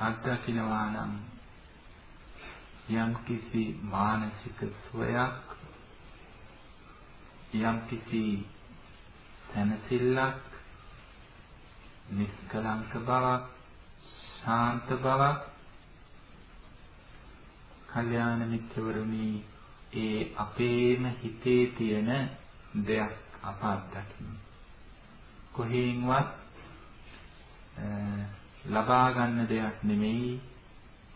අත්දකින්නවා නම් යම් කිසි මානසික සුවයක් යම් කිසි තනසිල්ලක් නිස්කලංක බවක් ශාන්ත බවක් කල්යාණ මිත්‍රවරුනි ඒ අපේම හිතේ තියෙන දෙයක් අප අත්දකින්න. කොහෙන්වත් ලබා ගන්න දෙයක් නෙමෙයි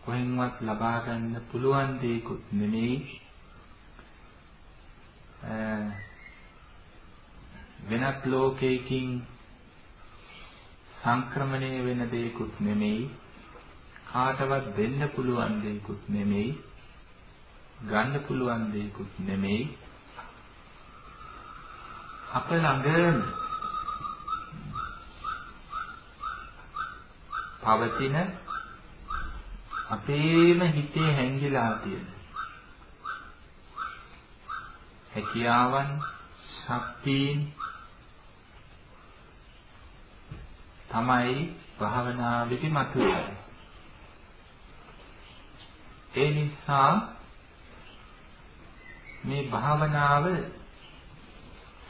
කොහෙන්වත් ලබා ගන්න පුළුවන් දෙයක්ුත් නෙමෙයි. වෙනත් ලෝකයකින් සංක්‍රමණය වෙන දෙයක්ුත් නෙමෙයි කාටවත් දෙන්න පුළුවන් දෙයක්ුත් නෙමෙයි ගන්න පුළුවන් දෙයක්ුත් නෙමෙයි. අප ළඟ පවතින අපේම හිතේ හැංගිලා තියෙන හැකියාවන් ශක්තියින් තමයි භාවනාවේදී මතුවෙන්නේ. ඒ නිසා මේ භාවනාව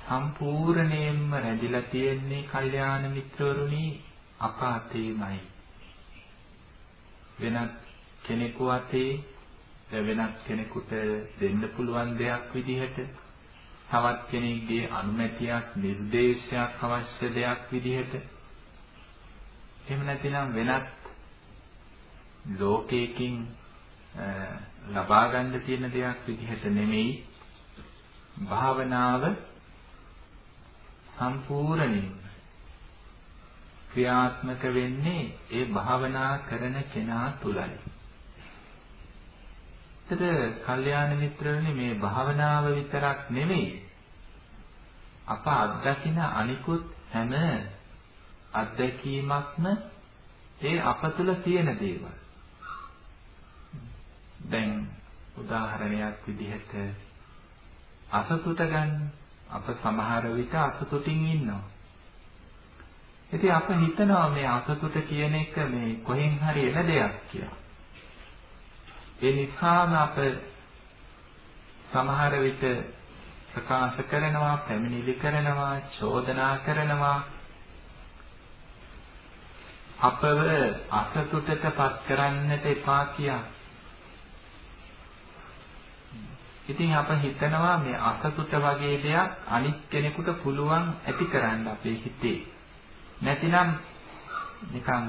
සම්පූර්ණයෙන්ම රැඳිලා තියෙන්නේ කල්යාණ මිත්‍රවරුනි අපාතේමයි. වෙනත් කෙනෙකු අතේ වෙනත් කෙනෙකුට දෙන්න පුළුවන් දෙයක් විදිහට තවත් කෙනෙක්ගේ අනුමැතියක් නිර්දේශයක් අවශ්‍ය දෙයක් විදිහට. එහෙම නැතිනම් වෙනත් ලෝකයකින් ලබා ගන්න තියෙන දෙයක් විදිහට නෙමෙයි භාවනාව සම්පූර්ණයෙන් ක්‍රියාත්මක වෙන්නේ ඒ භාවනා කරන කෙනා තුලයි. එතකොට කල්යාණ මිත්‍රයනි මේ භාවනාව විතරක් නෙමෙයි අප අත්දකින අනිකුත් හැම අත්දැකීමක්ම ඒ අප තුල තියෙන දේවල්. දැන් උදාහරණයක් විදිහට අසතුට ගන්න අප සමහර විට අසතුටින් ඉන්නවා. ඉතින් අප හිතනවා මේ අසතුට කියන එක මේ කොහෙන් හරි එන දෙයක් කියලා. ඒ නිසාම අප සමහර විට ප්‍රකාශ කරනවා, පැමිණිලි කරනවා, චෝදනා කරනවා. අපව අසතුටටපත් කරන්නට එපා කියා. ඉතින් අප හිතනවා මේ අසතුට වගේ දෙයක් අනිත් කෙනෙකුට පුළුවන් ඇති කරන්න අපේ හිතේ. නැතිනම් නිකන්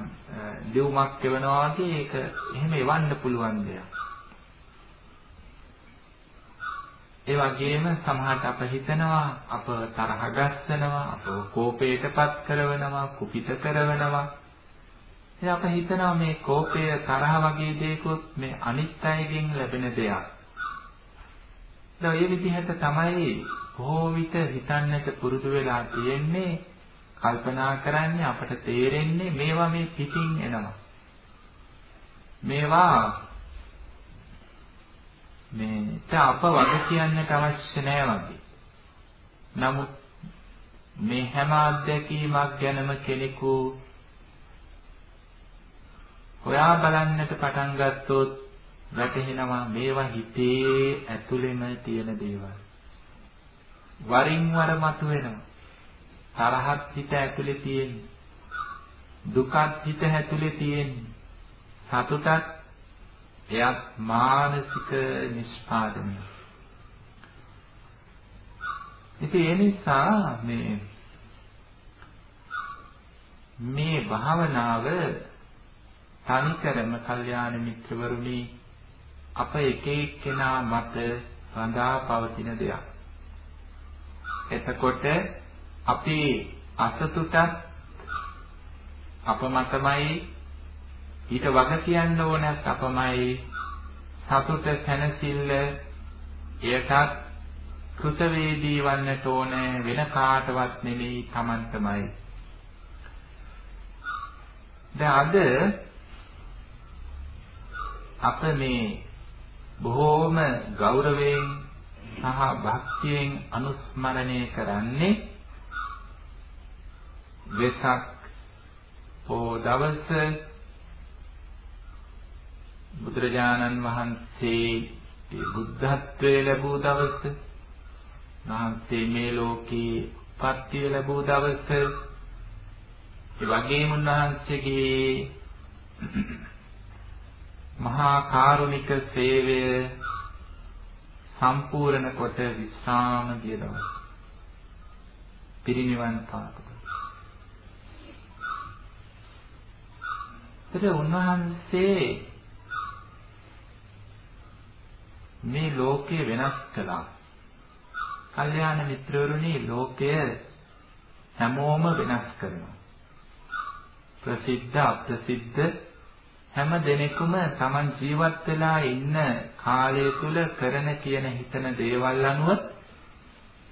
දෙවුමක් එවනවා වගේ ඒක එහෙම එවන්න පුළුවන් දෙයක්. ඒ වගේම සමහරට අප හිතනවා අප තරහ ගස්සනවා අප කෝපයටපත් කරනවා කුපිත කරනවා ඉතින් අප හිතනවා මේ කෝපය තරහ වගේ දේකුත් මේ අනිත් අයගෙන් ලැබෙන දෙයක්. ඒ විදිහට තමයි බොහෝ විට හිතන්නට පුරුදු වෙලා තියෙන්නේ කල්පනා කරන්නේ අපට තේරෙන්නේ මේවා මේ පිටින් එනවා. මේවා මේට අප වග කියන්නට අවශ්‍ය නැහැ වගේ. නමුත් මේ හැම අත්දැකීමක් ගැනම කෙනෙකු හොයා බලන්නට පටන් ගත්තොත් වැටහෙනවා මේවා හිතේ ඇතුළෙම තියෙන දේවල්. වරින් වර මතුවෙනවා. තරහත් හිත ඇතුලේ තියෙන්නේ. දුකත් හිත ඇතුලේ තියෙන්නේ. සතුටත් එයත් මානසික නිෂ්පාදනය. ඉතින් ඒ නිසා මේ මේ භාවනාව තනිකරම කල්යාණ මිත්‍රවරුනි අප එක එක්කෙනා මත රඳා පවතින දෙයක්. එතකොට අපේ අසතුටත් අපමතමයි ඊට වග කියන්න ඕනත් අපමයි සතුට සැනසෙල්ල එයටත් කෘතවේදී වන්නට ඕන වෙන කාටවත් නෙමෙයි Taman තමයි. දැන් අද අප මේ බොහෝම ගෞරවයෙන් සහ භක්තියෙන් අනුස්මරණය කරන්නේ වෙසක් පෝ දවස බුදුරජාණන් වහන්සේ බුද්ධත්වයේ ලැබූ දවස වහන්සේ මේ ලෝකේ පත්‍ය ලැබූ දවස ඒ වගේම උන්වහන්සේගේ මහා කාරුණික සේවය සම්පූර්ණ කොට විස්රාම ගිය දවස පිරිනිවන් පාත. ඒතර උන්වහන්සේ මේ ලෝකය වෙනස් කළා. කල්යාණ මිත්‍රවරුනි ලෝකය හැමෝම වෙනස් කරනවා. ප්‍රසිද්ධ අප්‍රසිද්ධ හැම දෙනෙකුම Taman ජීවත් වෙලා ඉන්න කාලය තුල කරන කියන හිතන දේවල් අනුව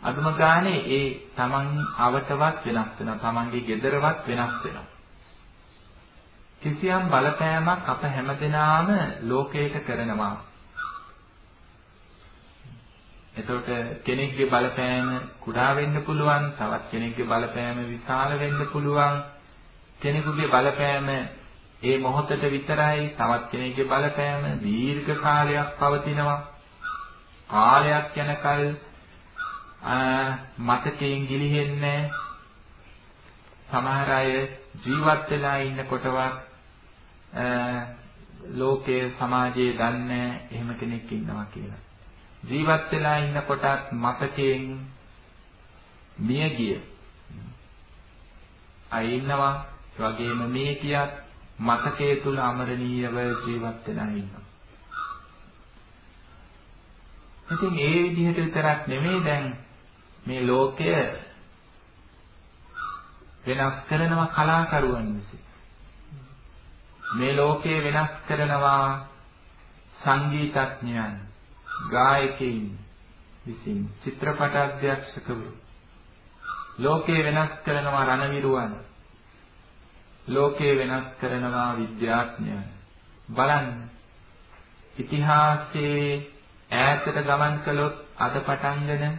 අදුම ගානේ ඒ Taman අවතවත් වෙනස් වෙනවා. Tamanගේ gedarawat වෙනස් වෙනවා. කිසියම් බලපෑමක් අප හැමදෙනාම ලෝකයට කරනවා. එතකොට කෙනෙක්ගේ බලපෑම කුඩා වෙන්න පුළුවන්, තවත් කෙනෙක්ගේ බලපෑම විශාල වෙන්න පුළුවන්. කෙනෙකුගේ බලපෑම ඒ මොහොතට විතරයි, තවත් කෙනෙක්ගේ බලපෑම දීර්ඝ කාලයක් පවතිනවා. කාලයක් යනකල් මතකයෙන් ගිලිහෙන්නේ සමහර අය ජීවත් වෙලා ඉන්නකොටවත් ලෝකයේ සමාජයේ දන්නේ එහෙම කෙනෙක් ඉන්නවා කියලා. ජීවත් වෙලා ඉන්න කොටත් මතකයෙන් මිය ගිය අය ඉන්නවා. ඒ වගේම මේ කියත් මතකයේ තුල අමරණීයව ජීවත් වෙලා ඉන්නවා. ඉතින් ඒ විදිහට විතරක් නෙමෙයි දැන් මේ ලෝකය වෙනස් කරනවා කලාකරුවන් විසින්. මේ ලෝකය වෙනස් කරනවා සංගීතඥයන්, ගායකයින් විසින් චිත්‍රපට අධ්‍යක්ෂකවරු. ලෝකය වෙනස් කරනවා රණවිරුවන්. ලෝකය වෙනස් කරනවා විද්‍යාඥයන්. බලන්න ඉතිහාසයේ ඈතට ගමන් කළොත් අද පටන්ගෙන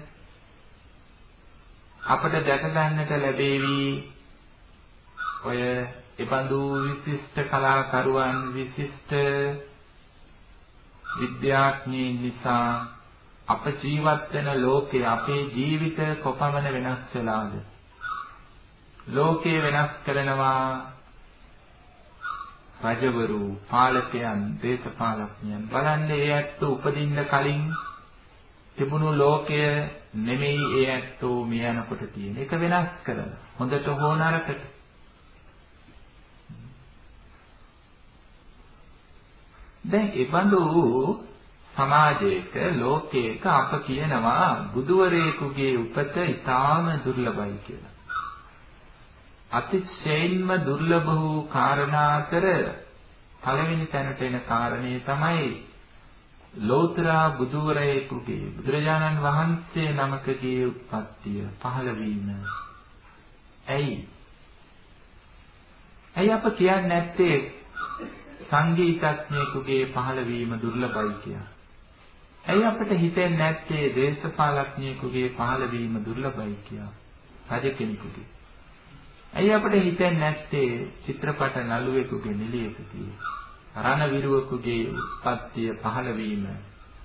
අපට දැක ගන්නට ලැබේවි ඔය එබඳු විශිෂ්ට කලාකරුවන් විශිෂ්ට විද්‍යාඥයින් නිසා අප ජීවත් වෙන ලෝකේ අපේ ජීවිත කොපමණ වෙනස් වෙලාද? ලෝකේ වෙනස් කරනවා රජවරු පාලකයන් දේශපාලකයන්. බලන්නේ ඒ ඇත්ත උපදින්න කලින් තිබුණු ලෝකය නෙමෙයි ඒ ඇත්තෝ මිය යනකොට තියෙන එක වෙනස් කරන හොඳට හෝ නරකට. දැන් ඒබඳු සමාජයක ලෝකයක අප කියනවා බුදුවරයෙකුගේ උපත ඊටාම දුර්ලභයි කියලා. අතිශයින්ම දුර්ලභ වූ කාරණා අතර පළවෙනි තැනට එන කාරණේ තමයි ලෝතර බුදුවරයෙකුගේ බුදුරජාණන් වහන්සේ නමකගේ උත්පත්තිය පහළ වීම. ඇයි? ඇයි අප කියන්නේ නැත්තේ සංගීතඥයෙකුගේ පහළවීම දුර්ලභයි කියලා. ඇයි අපිට හිතෙන්නේ නැත්තේ දේශපාලඥයෙකුගේ පහළවීම දුර්ලභයි කියලා? රජ කෙනෙකුගේ. ඇයි අපිට හිතෙන්නේ නැත්තේ චිත්‍රපට නළුවෙකුගේ නිලියෙකුගේ රණවිරුවෙකුගේ උත්පත්තිය පහළවීම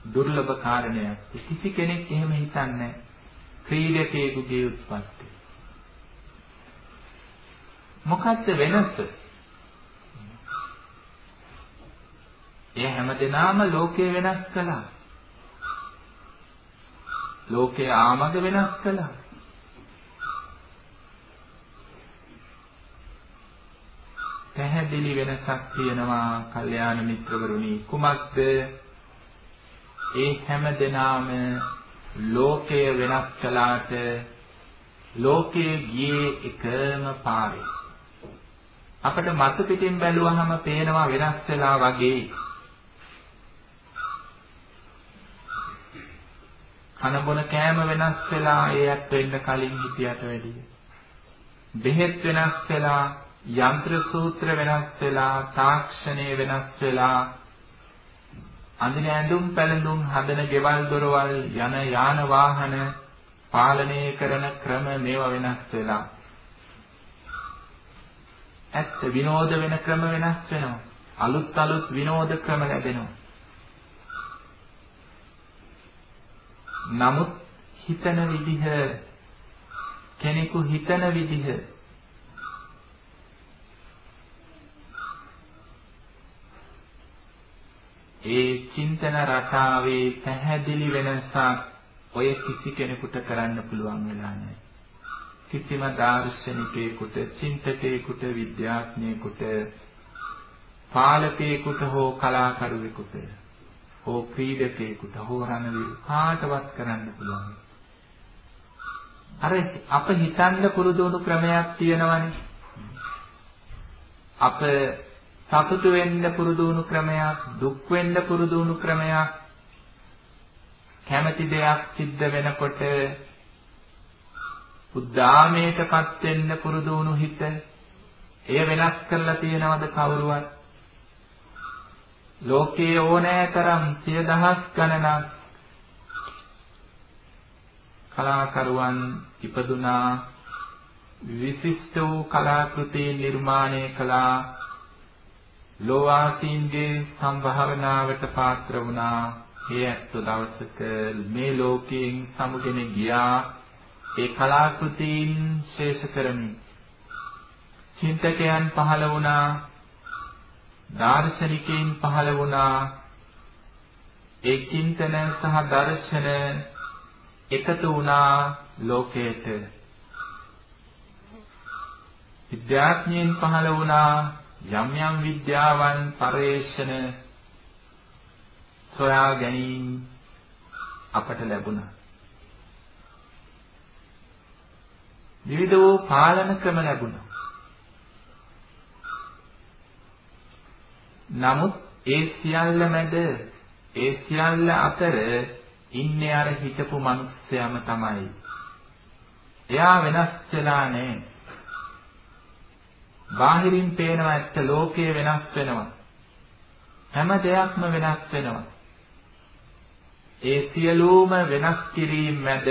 දුර්ලභ කාරණයක්. කිසි කෙනෙක් එහෙම හිතන්නේ ක්‍රීඩකයෙකුගේ උත්පත්තිය. මොකක්ද වෙනස? ඒ හැමදෙනාම ලෝකය වෙනස් කළා. ලෝකයේ ආමග වෙනස් කළා. පැහැදිලි වෙනසක් තියෙනවා කල්යාණ මිත්‍රවරුනි කුමක්ද ඒ හැමදෙනාම ලෝකය වෙනස් කළාට ලෝකයේ ගියේ එකම පාරේ අපිට මතු පිටින් බැලුවහම පේනවා වෙනස් වෙලා වගේ කන බොන කෑම වෙනස් වෙලා ඒත් වෙන්න කලින් හිටියට වැඩිය. බෙහෙත් වෙනස් වෙලා, යන්ත්‍ර සූත්‍ර වෙනස් වෙලා, තාක්ෂණය වෙනස් වෙලා, අඳින ඇඳුම් පැළඳුම් හදන ගෙවල් දොරවල් යන යාන වාහන පාලනය කරන ක්‍රම මේවා වෙනස් වෙලා. ඇත්ත විනෝද වෙන ක්‍රම වෙනස් වෙනවා. අලුත් අලුත් විනෝද ක්‍රම ලැබෙනවා. නමුත් හිතන විදිහ කෙනෙකු හිතන විදිහ ඒ චින්තන රටාවේ පැහැදිලි වෙනසක් ඔය කිසි කෙනෙකුට කරන්න පුළුවන් වෙලා නැහැ. කිසිම දාර්ශනිකයෙකුට, චින්තකයෙකුට, විද්‍යාඥයෙකුට, පාලකයෙකුට හෝ කලාකරුවෙකුට හෝ ක්‍රීඩකයෙකුට හෝ රණවීර කාටවත් කරන්න පුළුවන්. අර අප හිතන්න පුරුදු වුණු ක්‍රමයක් තියෙනවනේ. අප සතුටු වෙන්න පුරුදු වුණු ක්‍රමයක්, දුක් වෙන්න පුරුදු වුණු ක්‍රමයක්, කැමැති දෙයක් සිද්ධ වෙනකොට උද්දාමයටපත් වෙන්න පුරුදු වුණු හිත එය වෙනස් කරලා තියෙනවද කවුරුවත්? ලෝකයේ ඕනෑ තරම් සිය දහස් ගණනක් කලාකරුවන් ඉපදුනා විශිෂ්ට වූ කලාකෘති නිර්මාණය කළා ලෝවාසීන්ගේ සම්භාවනාවට පාත්‍ර වුණා. ඒ ඇත්ත දවසක මේ ලෝකයෙන් සමුගෙන ගියා. ඒ කලාකෘතීන් ශේෂ කරමින් චින්තකයන් පහළ වුණා. දාර්ශනිකයින් පහළ වුණා ඒ චින්තන සහ දර්ශන එකතු වුණා ලෝකයට විද්‍යාඥයන් පහළ වුණා යම් යම් විද්‍යාවන් පරේක්ෂණ සොයා ගැනීම අපට ලැබුණා. විවිධ වූ පාලන ක්‍රම ලැබුණා. නමුත් ඒ සියල්ල මැද ඒ සියල්ල අතර ඉන්නේ අර හිතපු මිනිස්සයම තමයි. එයා වෙනස් වෙලා නැහැ. බාහිරින් පේනවා ඇත්ත ලෝකය වෙනස් වෙනවා. හැම දෙයක්ම වෙනස් වෙනවා. ඒ සියලුම වෙනස් කිරීම මැද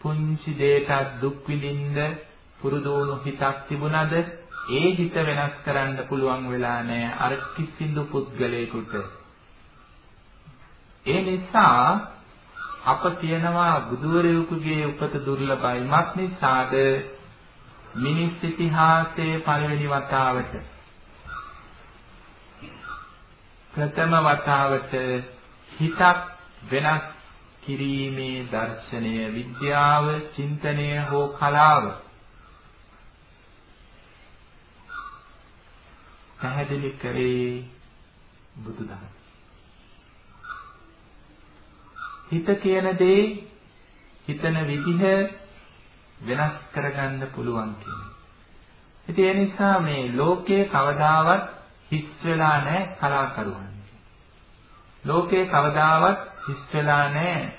පුංචි දෙයකට දුක් විඳින්න පුරුදු වුණු හිතක් තිබුණද ඒ හිත වෙනස් කරන්න පුළුවන් වෙලා නැහැ අර කිසිදු පුද්ගලයෙකුට. ඒ නිසා අප කියනවා බුදුවරයෙකුගේ උපත දුර්ලභයි. මත් නිසාද මිනිස් ඉතිහාසයේ පළවෙනි වතාවට ප්‍රථම වතාවට හිතක් වෙනස් කිරීමේ දර්ශනය විද්‍යාව චින්තනය හෝ කලාව පැහැදිලි කරේ බුදුදහම හිත කියන දේ හිතන විදිහ වෙනස් කරගන්න පුළුවන් කියන්නේ. ඉතින් ඒ නිසා මේ ලෝකයේ කවදාවත් හිස් වෙලා නැහැ කලාකරුවන්. ලෝකයේ කවදාවත් හිස් වෙලා නැහැ.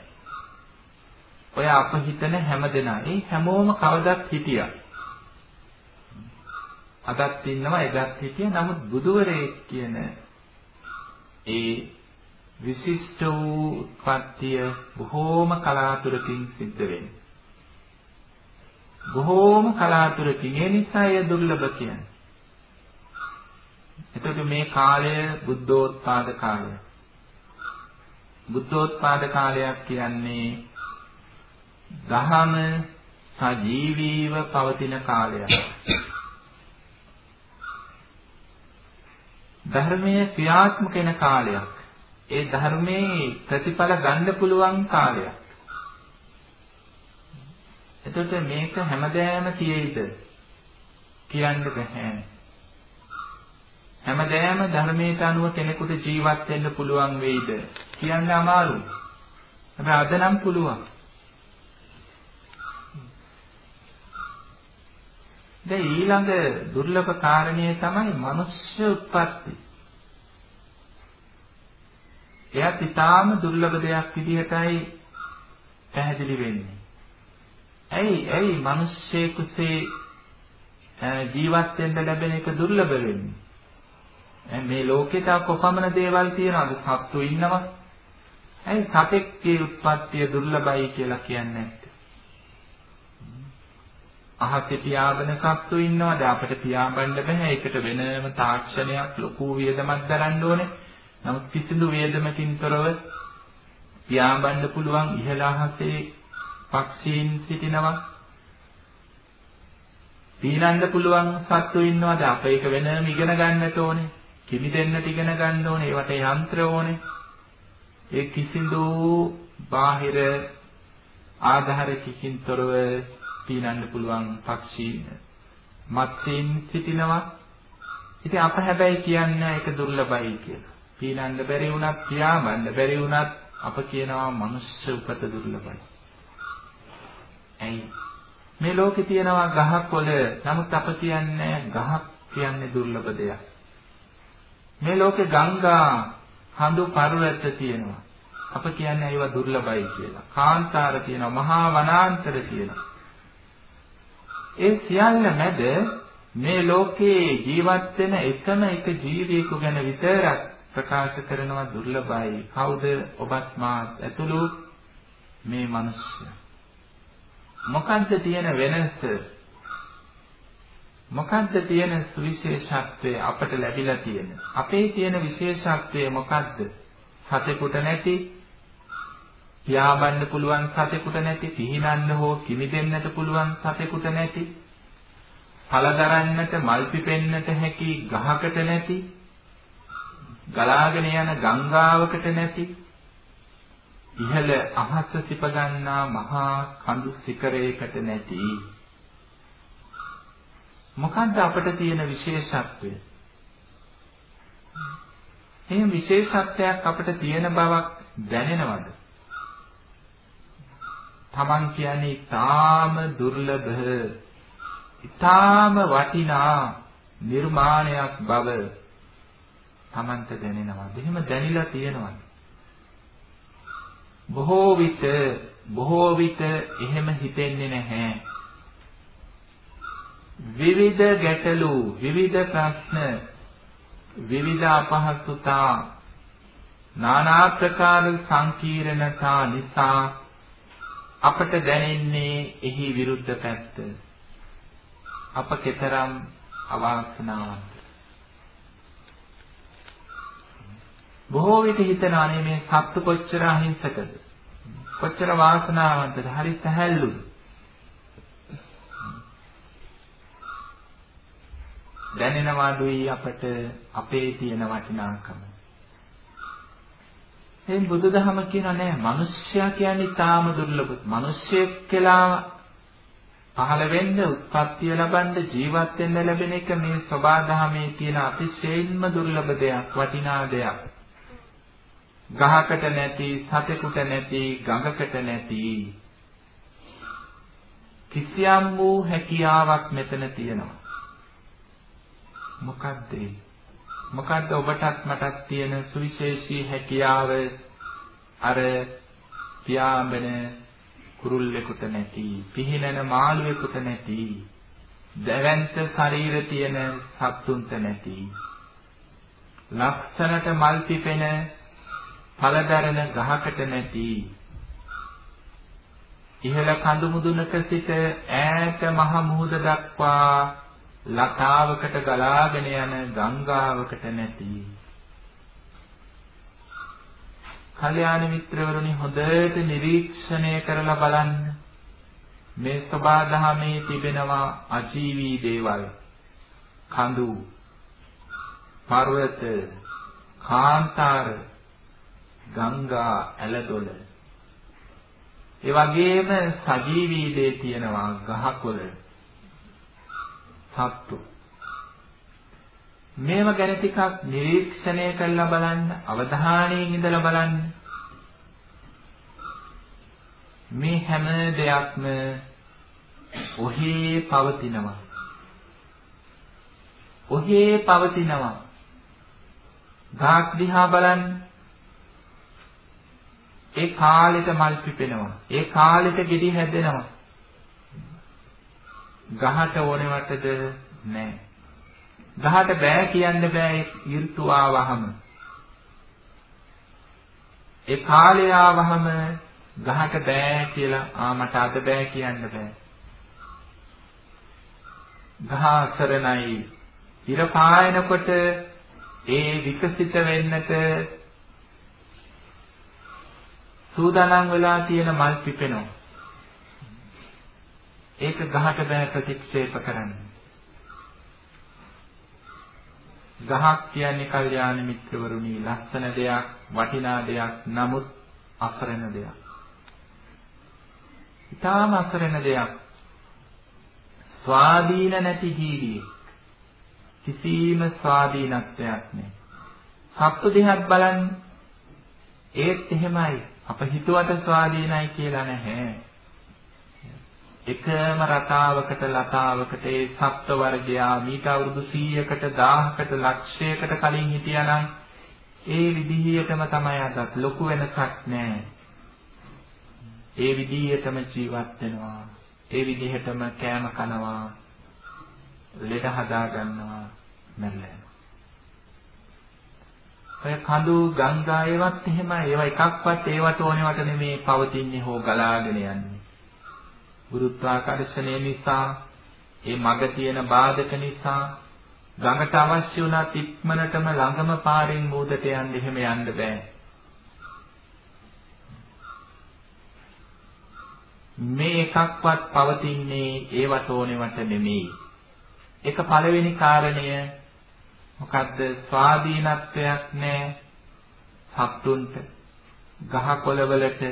ඔය අප හිතන හැම දෙනා. ඒ හැමෝම කවදත් හිටියා. අදත් ඉන්නවා එදත් හිටියා. නමුත් බුදුවරයෙක් කියන ඒ විශිෂ්ට වූ උත්පත්තිය බොහෝම කලාතුරකින් සිද්ධ වෙන්නේ. බොහෝම කලාතුරකින් ඒ නිසා එය දුර්ලභ කියන්නේ. එතකොට මේ කාලය බුද්ධෝත්පාද කාලය. බුද්ධෝත්පාද කාලයක් කියන්නේ දහම සජීවීව පවතින කාලයක්. ධර්මයේ ක්‍රියාත්මක වෙන කාලයක්. ඒ ධර්මයේ ප්‍රතිඵල ගන්න පුළුවන් කාලයක්. එතකොට මේක හැමදෑම තියෙයිද? කියන්න බෑ. හැමදෑම ධර්මයට අනුව කෙනෙකුට ජීවත් වෙන්න පුළුවන් වෙයිද? කියන්න අමාරුයි. හැබැයි අද නම් පුළුවන්. දැන් ඊළඟ දුර්ලභ කාරණය තමයි මනුෂ්‍ය උත්පත්ති. එයත් ඊටාම දුර්ලභ දෙයක් විදිහටයි පැහැදිලි වෙන්නේ. ඇයි ඇයි මිනිස්සෙකුසේ ජීවත් වෙන්න ලැබෙන එක දුර්ලභ වෙන්නේ? මේ ලෝකේ තව කොපමණ දේවල් තියෙනවද? සත්තු ඉන්නවා. ඇයි සතෙක්ගේ උත්පත්තිය දුර්ලභයි කියලා කියන්නේ නැත්තේ? අහසේ පියාඹන සත්තු ඉන්නවා. දැන් අපිට පියාඹන්න බෑ. ඒකට වෙනම තාක්ෂණයක් ලොකු වියදමක් දරන්න ඕනේ. නමුත් කිසිදු වියදමකින් තොරව පියාඹන්න පුළුවන් ඉහළ අහසේ පක්ෂීන් සිටිනවා. පීනන්න පුළුවන් සත්තු ඉන්නවාද? අප ඒක වෙනම ඉගෙන ගන්නට ඕනේ. කිමි දෙන්නට ඉගෙන ගන්න ඕනේ. ඒවට යන්ත්‍ර ඕනේ. ඒ කිසිදු බාහිර ආධාරකකින් තොරව පීනන්න පුළුවන් පක්ෂීන් මත්යෙන් සිටිනවා. ඉතින් අප හැබැයි කියන්නේ ඒක දුර්ලභයි කියලා. පීනන්න බැරි වුණත් පියාඹන්න බැරි වුණත් අප කියනවා මනුෂ්‍ය උපත දුර්ලභයි. ඇයි? මේ ලෝකේ තියෙනවා ගහක් වල නමුත් අප කියන්නේ ගහක් කියන්නේ දුර්ලභ දෙයක්. මේ ලෝකේ ගංගා හඳු පර්වත තියෙනවා. අප කියන්නේ ඒවා දුර්ලභයි කියලා. කාන්තාර තියෙනවා, මහා වනාන්තර තියෙනවා. ඒ සියල්ල මැද මේ ලෝකේ ජීවත් වෙන එකම එක ජීවියෙකු ගැන විතරක් ප්‍රකාශ කරනවා දුර්ලභයි. කවුද ඔබත් මාත් ඇතුළු මේ මිනිස්සු. මොකද්ද තියෙන වෙනස? මොකද්ද තියෙන සුවිශේෂත්වය අපට ලැබිලා තියෙන? අපේ තියෙන විශේෂත්වය මොකද්ද? සතෙකුට නැති පියාඹන්න පුළුවන් සතෙකුට නැති පිහිනන්න හෝ කිමි දෙන්නට පුළුවන් සතෙකුට නැති පළදරන්නට මල් පිපෙන්නට හැකි ගහකට නැති ගලාගෙන යන ගංගාවකට නැති ඉහළ අහස සිප ගන්නා මහා කඳු සිකරයකට නැති මොකද්ද අපිට තියෙන විශේෂත්වය? එහෙනම් විශේෂත්වයක් අපිට තියෙන බවක් දැනෙනවද? තමන් කියන්නේ ඊටාම දුර්ලභ ඊටාම වටිනා නිර්මාණයක් බව තමන්ට දැනෙනවා. එහෙම දැනিলা තියෙනවා. බොහෝ විට බොහෝ විට එහෙම හිතෙන්නේ නැහැ. විවිධ ගැටලු, විවිධ ප්‍රශ්න, විවිධ අපහසුතා, নানা ප්‍රකාර සංකීර්ණතා නිසා අපට දැනෙන්නේ එහි විරුද්ධ පැත්ත. අප කෙතරම් අවාසනාවන්ත. බොහෝ විට හිතනවා නේ මේ සත්තු කොච්චර අහිංසකද? කොච්චර වාසනාවන්තද? හරි සැහැල්ලුද? දැනෙනවාදුයි අපට අපේ තියෙන වටිනාකම. එහෙන් බුදුදහම කියන නෑ මිනිස්සයා කියන්නේ තාම දුර්ලභ. මිනිස්සෙක් කියලා පහළ වෙන්න, උත්පත්තිය ලබන්න, ජීවත් වෙන්න ලැබෙන එක මේ සබාධමයේ තියෙන අතිශයින්ම දුර්ලභ දෙයක්, වටිනා දෙයක්. ගහකට නැති, සතෙකුට නැති, ගඟකට නැති කිසියම් වූ හැකියාවක් මෙතන තියෙනවා. මොකද්ද මොකද්ද ඔබටත් මටත් තියෙන සුවිශේෂී හැකියාව? අර පියාඹන කුරුල්ලෙකුට නැති පිහිනන මාළුවෙකුට නැති දැවැන්ත ශරීර තියෙන සත්තුන්ට නැති ලක්ෂණට මල් පිපෙන පළදරන ගහකට නැති ඉහළ කඳු මුදුනක සිට ඈත මහ මුහුද දක්වා ලතාවකට ගලාගෙන යන ගංගාවකට නැති. කල්‍යාණ මිත්‍රවරුනි හොඳට නිරීක්ෂණය කරලා බලන්න. මේ සබාධමේ තිබෙනවා අජීවී දේවල්. කඳු පර්වත කාන්තාර ගංගා ඇලදොල. ඒ වගේම සජීවී දේ තියෙනවා ගහකොළ. සත්තු. මේව ගැන ටිකක් නිරීක්ෂණය කරලා බලන්න අවධානයෙන් ඉඳලා බලන්න. මේ හැම දෙයක්ම ඔහේ පවතිනවා. ඔහේ පවතිනවා. ගාක් දිහා බලන්න. ඒ කාලෙට මල් පිපෙනවා. ඒ කාලෙට ගෙඩි හැදෙනවා. ගහට ඕනෙවටද නැහැ. ගහට බෑ කියන්න බෑ ඍතු ආවහම. ඒ කාලය ආවහම ගහට බෑ කියලා ආ මට අද බෑ කියන්න බෑ. ගහ අසරණයි. ඉර පායනකොට ඒ විකසිත වෙන්නට සූදානම් වෙලා තියෙන මල් පිපෙනවා. ඒක ගහට බෑ ප්‍රතික්ෂේප කරන්න. ගහක් කියන්නේ කල්යාණ මිත්‍රවරුනි ලස්සන දෙයක්, වටිනා දෙයක්, නමුත් අසරණ දෙයක්. ඊටාම අසරණ දෙයක්. ස්වාධීන නැති ජීවියෙක්. කිසිම ස්වාධීනත්වයක් නැහැ. සත්තු දිහත් බලන්න ඒත් එහෙමයි. අප හිතුවට ස්වාධීනයි කියලා නැහැ. එකම රටාවකට ලතාවකට ඒ සත්ත්ව වර්ගයා මීට අවුරුදු 100කට 1000කට ලක්ෂයකට කලින් හිටියානම් ඒ විදිහටම තමයි අදත් ලොකු වෙනසක් නැහැ. ඒ විදිහටම ජීවත් වෙනවා. ඒ විදිහටම කෑම කනවා. ලෙඩ හදා ගන්නවා. මැරෙලා. ඔය කඳු ගංගා ඒවත් එහෙමයි. ඒවා එකක්වත් ඒවට ඕනේවට නෙමේ පවතින්නේ හෝ ගලාගෙන යන්නේ. ගුරුත්වාකර්ෂණය නිසා, ඒ මග තියෙන බාධක නිසා ගඟට අවශ්‍ය වුණත් ඉක්මනටම ළඟම පාරෙන් මූදට යන්න එහෙම යන්න බෑ. මේ එකක්වත් පවතින්නේ ඒවට ඕනේවට නෙමෙයි. ඒක පළවෙනි කාරණය මොකද්ද ස්වාධීනත්වයක් නැහැ සත්තුන්ට ගහකොළවලට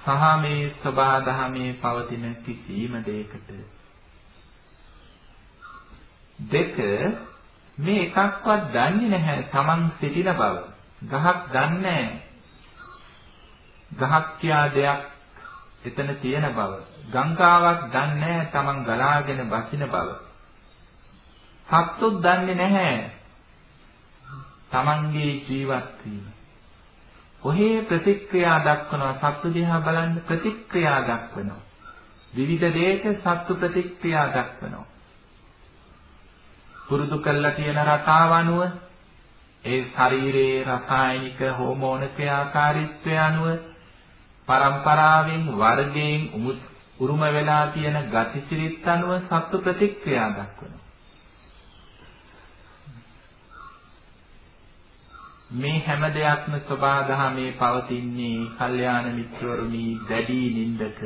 සහ මේ සබා දහමේ පවතින කිසිම දෙයකට. දෙක මේ එකක්වත් දන්නේ නැහැ Taman සිටින බව. ගහක් දන්නේ ගහක් කියා දෙයක් එතන තියෙන බව. ගංගාවක් දන්නේ නැහැ Taman ගලාගෙන බසින බව. සත්තුත් දන්නේ නැහැ තමන්ගේ ජීවත් වීම. කොහේ ප්‍රතික්‍රියා දක්වනවා සත්තු දිහා බලන්න ප්‍රතික්‍රියා දක්වනවා. විවිධ දේක සත්තු ප්‍රතික්‍රියා දක්වනවා. පුරුදු කරලා තියෙන රටාව අනුව ඒ ශරීරයේ රසායනික හෝමෝන ක්‍රියාකාරීත්වය අනුව පරම්පරාවෙන් වර්ගයෙන් උරුම වෙලා තියෙන ගතිසිරිත් අනුව සත්තු ප්‍රතික්‍රියා දක්වනවා. මේ හැම දෙයක්ම සබාධමේ පවතින්නේ කල්යාණ මිත්‍රවරුනි දැඩි නින්දක.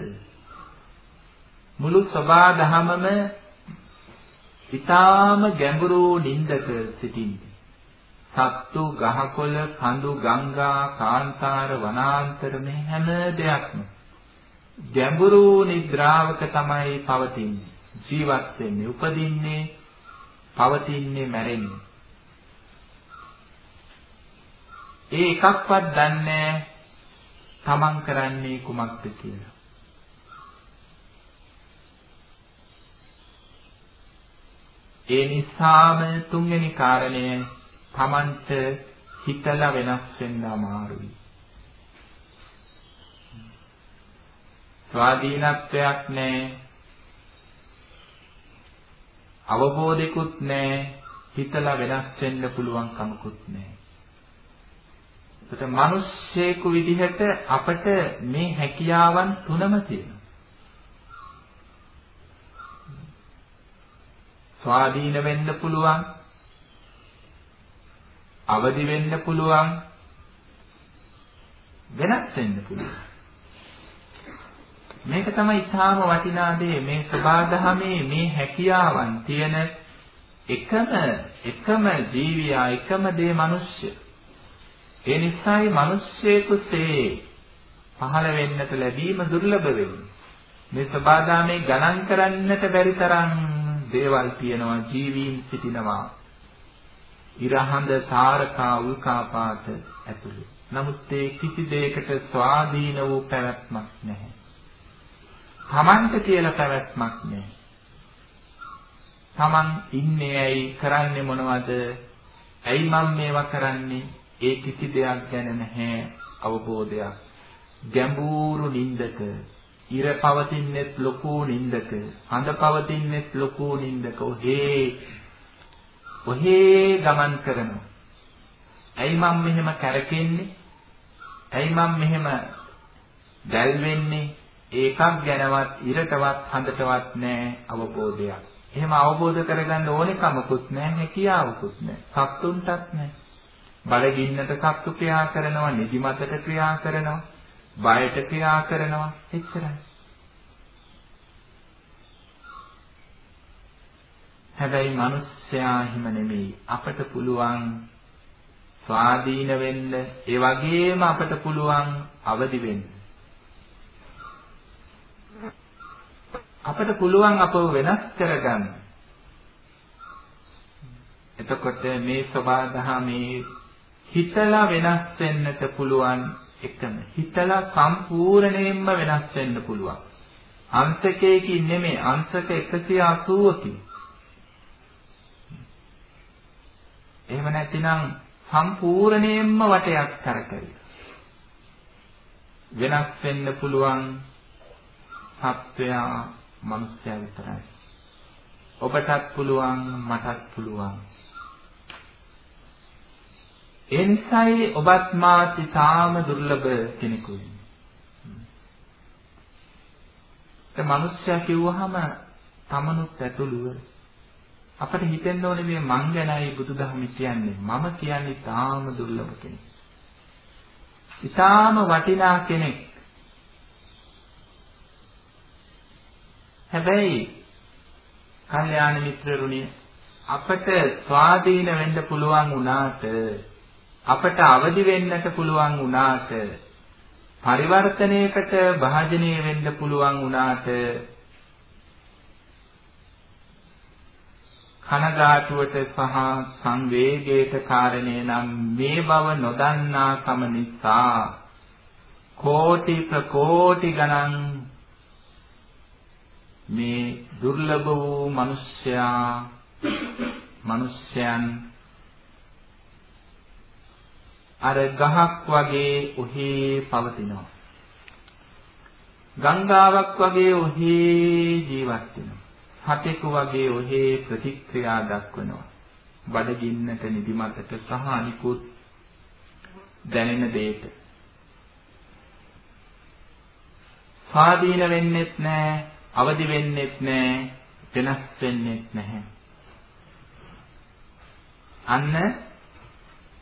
මුළු සබාධමම ඊටාම ගැඹුරු නින්දක සිටින්නේ. සත්තු ගහකොළ කඳු ගංගා කාන්තාර වනාන්තර මේ හැම දෙයක්ම ගැඹුරු නිද්‍රාවක තමයි පවතින්නේ. ජීවත් වෙන්නේ උපදින්නේ පවතින්නේ මැරෙන්නේ. ඒ එකක්වත් දන්නේ තමන් කරන්නේ කුමක්ද කියලා. ඒ නිසාම තුන්වෙනි කාරණය තමන්ට හිතලා වෙනස් වෙන්න අමාරුයි. ස්වාධීනත්වයක් නැහැ. අවබෝධිකුත් නැහැ. හිතලා වෙනස් වෙන්න පුළුවන් කමකුත් නැහැ. ඒකට මිනිස්සෙකු විදිහට අපට මේ හැකියාවන් තුනම තියෙනවා. ස්වාධීන වෙන්න පුළුවන්. අවදි වෙන්න පුළුවන්. වෙනස් වෙන්න පුළුවන්. මේක තමයි ඊටාම වටිනා දේ මේ සබාධමේ මේ හැකියාවන් තියෙන එකම එකම ජීවියා එකම දේ මිනිස්සු ඒ නිසායි මිනිස්සෙකුසේ පහළ වෙන්නට ලැබීම දුර්ලභ වෙන්නේ. මේ සබාදාමේ ගණන් කරන්නට බැරි තරම් දේවල් තියෙනවා ජීවීන් සිටිනවා. ඉරහඳ තාරකා උල්කාපාත ඇතුළේ. නමුත් ඒ කිසි දෙයකට ස්වාධීන වූ පැවැත්මක් නැහැ. Tamanta කියලා පැවැත්මක් නැහැ. Taman ඉන්නේ ඇයි කරන්නේ මොනවද? ඇයි මම මේවා කරන්නේ? ඒ කිසි දෙයක් ගැන නැහැ අවබෝධයක්. ගැඹුරු නින්දක ඉර පවතින්නෙත් ලොකු නින්දක හඳ පවතින්නෙත් ලොකු නින්දක ඔහේ ඔහේ ගමන් කරනවා. ඇයි මම මෙහෙම කරකෙන්නේ? ඇයි මම මෙහෙම දැල් වෙන්නේ? ඒකක් ගැනවත් ඉරටවත් හඳටවත් නැහැ අවබෝධයක්. එහෙම අවබෝධ කරගන්න ඕනේ කමකුත් නැහැ, හැකියාවකුත් නැහැ. සත්තුන්ටත් නැහැ. බඩගින්නට සත්තු ක්‍රියා කරනවා, නිදිමතට ක්‍රියා කරනවා, බයට ක්‍රියා කරනවා, එච්චරයි. හැබැයි මිනිස්සයා හිම නෙමෙයි. අපට පුළුවන් ස්වාධීන වෙන්න, ඒ වගේම අපට පුළුවන් අවදි වෙන්න. අපට පුළුවන් අපව වෙනස් කරගන්න. එතකොට මේ සබාධමේ හිතලා වෙනස් වෙන්නට පුළුවන් එකම හිතලා සම්පූර්ණයෙන්ම වෙනස් වෙන්න පුළුවන්. අංශකයකින් නෙමෙයි අංශක 180කින්. එහෙම නැතිනම් සම්පූර්ණයෙන්ම වටයක් කරකැවි. වෙනස් වෙන්න පුළුවන් සත්වයා මනුස්සයා විතරයි. ඔබටත් පුළුවන් මටත් පුළුවන්. එනිසායි ඔබත් මාත් තාම දුර්ලභ කෙනෙකුයි. ඒ මනුස්සයා කිව්වහම තමනුත් ඇතුළුව අපිට හිතෙන්න ඕනේ මේ මං ගැනයි බුදුදහම කියන්නේ. මම කියන්නේ තාම දුර්ලභ කෙනෙක්. ඊටාම වටිනා කෙනෙක්. හැබැයි කල්යාණ මිත්‍රරුනි අපට ස්වාධීන වෙන්න පුළුවන් වුණාට අපට අවදි වෙන්නට පුළුවන් වුණාට පරිවර්තනයකට භාජනය වෙන්න පුළුවන් වුණාට කනගාටුවට සහ සංවේගයට කාරණේ නම් මේ බව නොදන්නා කම නිසා කෝටි ප්‍රකෝටි ගණන් මේ දුර්ලභ වූ මිනිසයා මිනිසයන් අර ගහක් වගේ ඔහේ පවතිනවා. ගංගාවක් වගේ ඔහේ ජීවත් වෙනවා. හතෙකු වගේ ඔහේ ප්‍රතික්‍රියා දක්වනවා. බඩගින්නට නිදිමතට සහ අනිකුත් දැනෙන දෙයට. ස්වාධීන වෙන්නෙත් නැහැ, අවදි වෙන්නෙත් නැහැ, වෙනස් වෙන්නෙත් නැහැ. අන්න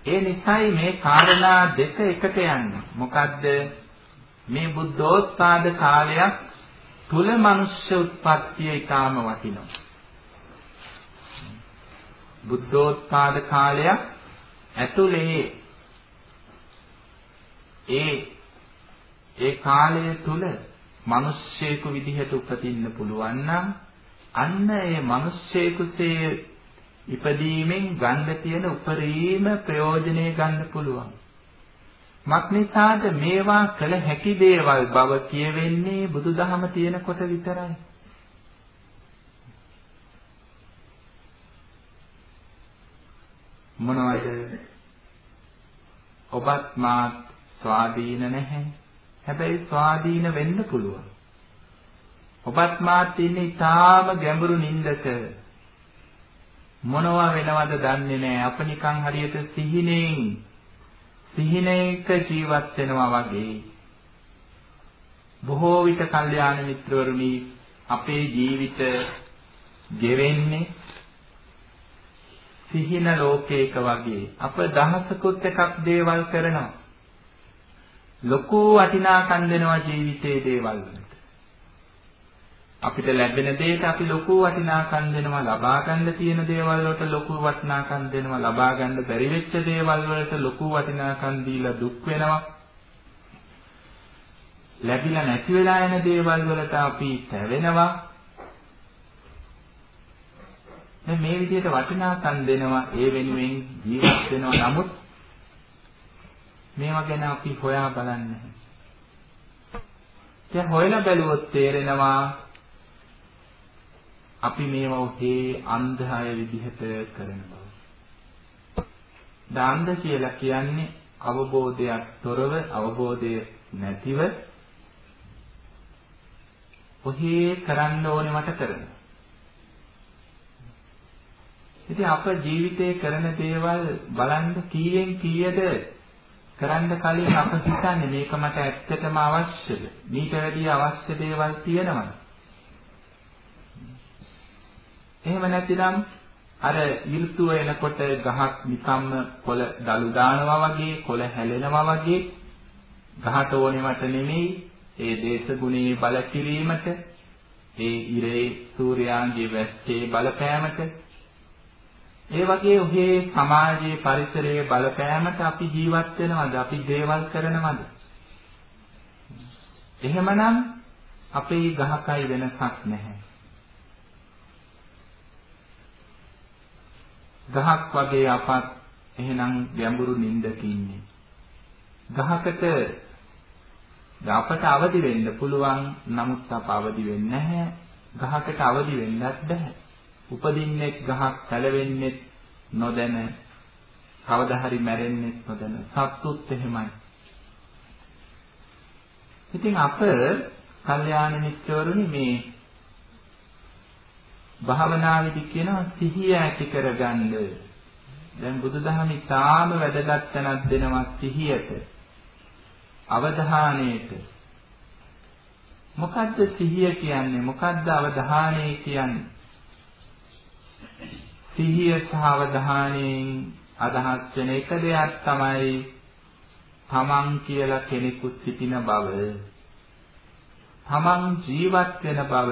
ඒ නිසයි මේ කාරණා දෙක එකට යන්නේ. මොකද්ද? මේ බුද්ධෝත්පාද කාලයක් තුල මනුෂ්‍ය උත්පත්තිය ඊටාම වටිනවා. බුද්ධෝත්පාද කාලයක් ඇතුලේ ඒ ඒ කාලය තුල මිනිස්සෙකු විදිහට උපදින්න පුළුවන් නම් අන්න ඒ මිනිස්සෙකුසේ ඉපදීමෙන් ගන්න තියෙන උපරිම ප්‍රයෝජනෙ ගන්න පුළුවන්. මක්නිසාද මේවා කළ හැකි දේවල් බව කියවෙන්නේ බුදුදහම තියෙනකොට විතරයි. මොනවද? ඔබත් මාත් ස්වාධීන නැහැ. හැබැයි ස්වාධීන වෙන්න පුළුවන්. ඔබත් මාත් ඉන්නේ ඊටාම ගැඹුරු නින්දක. මොනවා වෙනවද දන්නේ නැහැ. අප නිකන් හරියට සිහිනෙන් සිහිනයක ජීවත් වෙනවා වගේ. බොහෝ විට කල්යාණ මිත්‍රවරුනි අපේ ජීවිත ගෙවෙන්නේ සිහින ලෝකයක වගේ. අප දහසකුත් එකක් දේවල් කරනවා. ලොකු වටිනාකම් දෙනවා ජීවිතයේ දේවල් වලට අපිට ලැබෙන දෙයට අපි ලොකු වටිනාකම් දෙනවා ලබා ගන්න තියෙන දේවල් වලට ලොකු වටිනාකම් දෙනවා ලබා ගන්න බැරි වෙච්ච දේවල් වලට ලොකු වටිනාකම් දීලා දුක් වෙනවා. ලැබිලා නැති වෙලා යන දේවල් වලට අපි තැවෙනවා. දැන් මේ විදිහට වටිනාකම් දෙනවා ඒ වෙනුවෙන් ජීවත් වෙනවා. නමුත් මේවා ගැන අපි හොයා බලන්නේ දැන් හොයලා බැලුවොත් තේරෙනවා අපි මේවා ඔහේ අන්ධය විදිහට කරන බව. දාන්ද කියලා කියන්නේ අවබෝධයක් තොරව අවබෝධය නැතිව ඔහේ කරන්න ඕනේ මට කරන. ඉතින් අප ජීවිතේ කරන දේවල් බලන්න කීයෙන් කීයද කරන්න කලින් අප හිතන්නේ මේක මට ඇත්තටම අවශ්‍යද? මීට වැඩිය අවශ්‍ය දේවල් තියෙනවද? එහෙම නැතිනම් අර ඍතුව එනකොට ගහක් නිකම්ම කොළ දලු දානවා වගේ කොළ හැලෙනවා වගේ ගහට ඕනෙවට නෙමෙයි. ඒ දේශගුණේ බල කිරීමට ඒ ඉරේ සූර්යාංගයේ වැස්සේ බලපෑමට. ඒ වගේ ඔහේ සමාජයේ පරිසරයේ බලපෑමට අපි ජීවත් වෙනවද? අපි දේවල් කරනවද? එහෙමනම් අපේ ගහකයි වෙනසක් නැහැ. ගහක් වගේ අපත් එහෙනම් ගැඹුරු නිින්දක ඉන්නේ. ගහකට අපට අවදි වෙන්න පුළුවන් නමුත් අප අවදි වෙන්නේ නැහැ. ගහකට අවදි වෙන්නත් බෑ. උපදින්නෙත් ගහක් පැලවෙන්නෙත් නොදැන කවදා හරි මැරෙන්නෙත් නොදැන සත්තුත් එහෙමයි. ඉතින් අප කල්යාණ මිත්‍රවරුනි මේ භාවනාවේදී කියනවා සිහිය ඇති කරගන්න. දැන් බුදුදහම ඉතාම වැදගත් තැනක් දෙනවා සිහියට. අවධානයට. මොකද්ද සිහිය කියන්නේ? මොකද්ද අවධානය කියන්නේ? සිහිය සහ අවධානයෙන් අදහස් වෙන එක දෙයක් තමයි තමන් කියලා කෙනෙකු සිටින බව. තමන් ජීවත් වෙන බව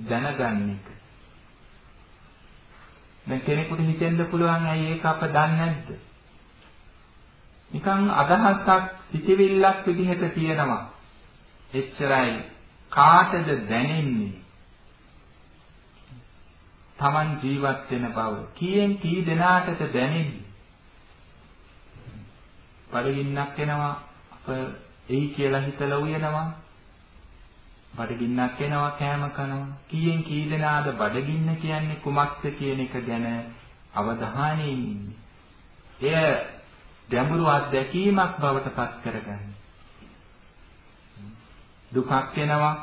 දැනගන්න එක. දැන් කෙනෙකුට හිතෙන්න පුළුවන් ඇයි ඒක අප දන්නේ නැද්ද? නිකන් අදහසක් සිටිවිල්ලක් විදිහට තියෙනවා. එච්චරයි කාටද දැනෙන්නේ? Taman ජීවත් වෙන බව. කීයෙන් කී දෙනාටද දැනෙන්නේ? පරිගින්නක් එනවා අප එයි කියලා හිතලා උයනවා බඩගින්නක් එනවා කෑම කනවා. කීයෙන් කී දෙනාද බඩගින්න කියන්නේ කුමක්ද කියන එක ගැන අවධානයෙන් ඉන්නේ. එය ගැඹුරු අත්දැකීමක් බවට පත් කරගන්න. දුකක් එනවා,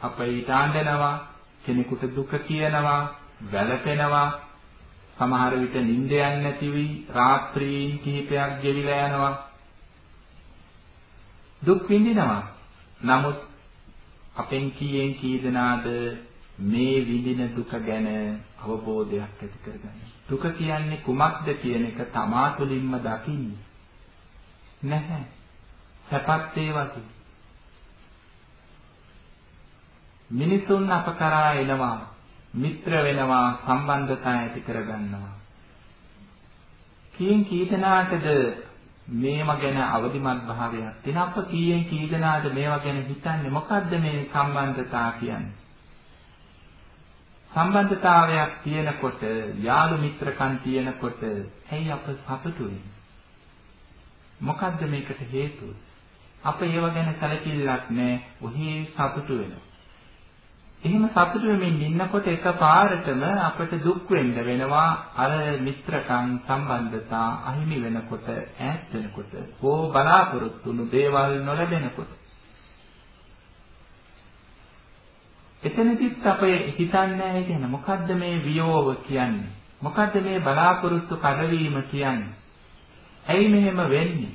අප ඊට ආඬනවා, කෙනෙකුට දුක කියනවා, වැළපෙනවා, සමහර විට නිින්ද යන්නේ නැති වී රාත්‍රීන් කිහිපයක් ගෙවිලා යනවා. දුක් විඳිනවා. නමුත් අපෙන් කීයෙන් කී දෙනාද මේ විඳින දුක ගැන අවබෝධයක් ඇති කරගන්නේ. දුක කියන්නේ කුමක්ද කියන එක තමා තුළින්ම දකින්නේ. නැහැ. සැපත් ඒ වගේ. මිනිසුන් අප කරා එනවා, මිත්‍ර වෙනවා, සම්බන්ධතා ඇති කරගන්නවා. කීයෙන් කී දෙනාටද මේවා ගැන අවදිමත් භාවයක්. තියෙන අප කීයෙන් කී දෙනාද මේවා ගැන හිතන්නේ? මොකද්ද මේ සම්බන්ධතා කියන්නේ? සම්බන්ධතාවයක් තියෙනකොට යාළු මිත්‍රකම් තියෙනකොට ඇයි අප සතුටු වෙන්නේ මොකද්ද මේකට හේතුව? අප ඒව ගැන සැලකිල්ලක් නැහැ. ඔහි සතුටු වෙනවා. එහෙම සතුටු වෙමින් ඉන්නකොට එකපාරටම අපට දුක් වෙන්න වෙනවා. අර මිත්‍රකම් සම්බන්ධතා අහිමි වෙනකොට ඈත් වෙනකොට හෝ බලාපොරොත්තුණු දේවල් නොලැබෙනකොට. එතනදිත් අපේ හිතන්නේ කියන මොකද්ද මේ වියෝව කියන්නේ? මොකද්ද මේ බලාපොරොත්තු කඩවීම කියන්නේ? ඇයි මෙහෙම වෙන්නේ?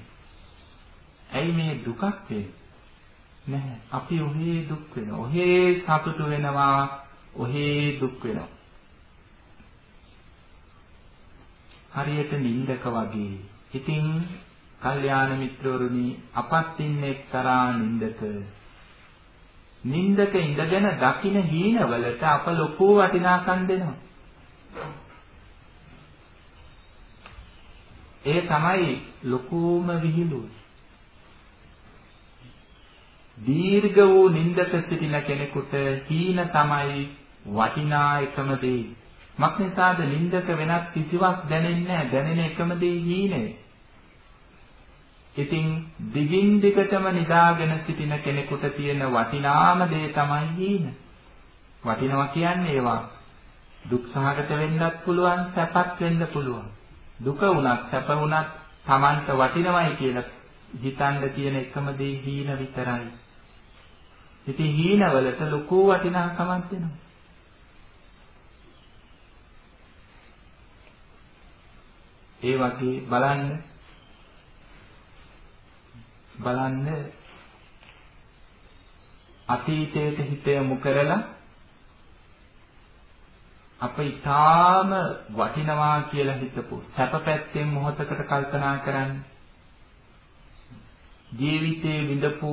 ඇයි මේ දුකක් වෙන්නේ? නැහැ. අපි ඔහේ දුක් වෙනවා. ඔහේ සතුටු වෙනවා. ඔහේ දුක් වෙනවා. හරියට නින්දක වගේ. ඉතින් කල්යාණ මිත්‍රවරුනි අපත් ඉන්නේ එක්තරා නින්දක. නින්දක ඉඳගෙන දකින හීනවලට අප ලොකු වටිනාකම් දෙනවා. ඒ තමයි ලොකුම විහිළුව. දීර්ඝ වූ නින්දක සිටින කෙනෙකුට හීන තමයි වටිනා එකම දේ. මක්නිසාද නින්දක වෙනත් කිසිවක් දැනෙන්නේ නැහැ. දැනෙන එකම දේ හීනේ. ඉතින් දිගින් දිගටම නිදාගෙන සිටින කෙනෙකුට තියෙන වටිනාම දේ තමයි හීන. වටිනවා කියන්නේ ඒවා දුක් සහගත වෙන්නත් පුළුවන්, සැපත් වෙන්න පුළුවන්. දුක වුණත් සැප වුණත් Tamanට වටිනවයි කියලා හිතන්න තියෙන එකම දේ හීන විතරයි. ඉතින් හීනවලට ලොකු වටිනාකමක් දෙනවා. ඒ වගේ බලන්න බලන්න අතීතයට හිත යොමු කරලා අප ඊටාම වටිනවා කියලා හිතපු සැප පැත්තෙන් මොහොතකට කල්පනා කරන්න. ජීවිතේ විඳපු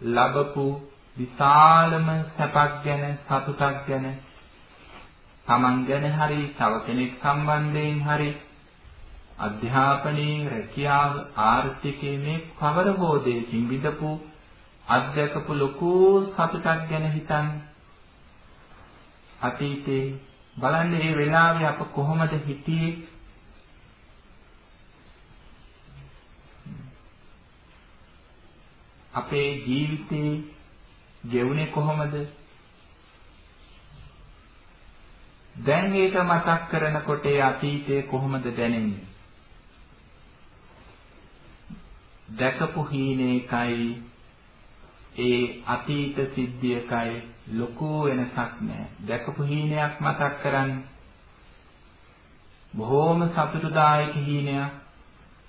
ලැබපු විශාලම සැපක් ගැන සතුටක් ගැන තමන් ගැන හරි තව කෙනෙක් සම්බන්ධයෙන් හරි අධ්‍යාපනයේ රැකියාව ආර්ථිකයේ මේ කවර හෝ දෙයකින් විඳපු අත්දැකපු ලොකු සතුටක් ගැන හිතන්න අතීතේ බලන්න මේ වෙලාවේ අප කොහොමද හිටියේ? අපේ ජීවිතේ ගෙවුනේ කොහොමද දැන් ඒක මතක් කරනකොට ඒ අතීතය කොහොමද දැනෙන්නේ දැකපු හීනේකයි ඒ අතීත සිද්ධියකයි ලොකු වෙනසක් නැහැ. දැකපු හීනයක් මතක් කරන්න. බොහෝම සතුටුදායක හීනයක්.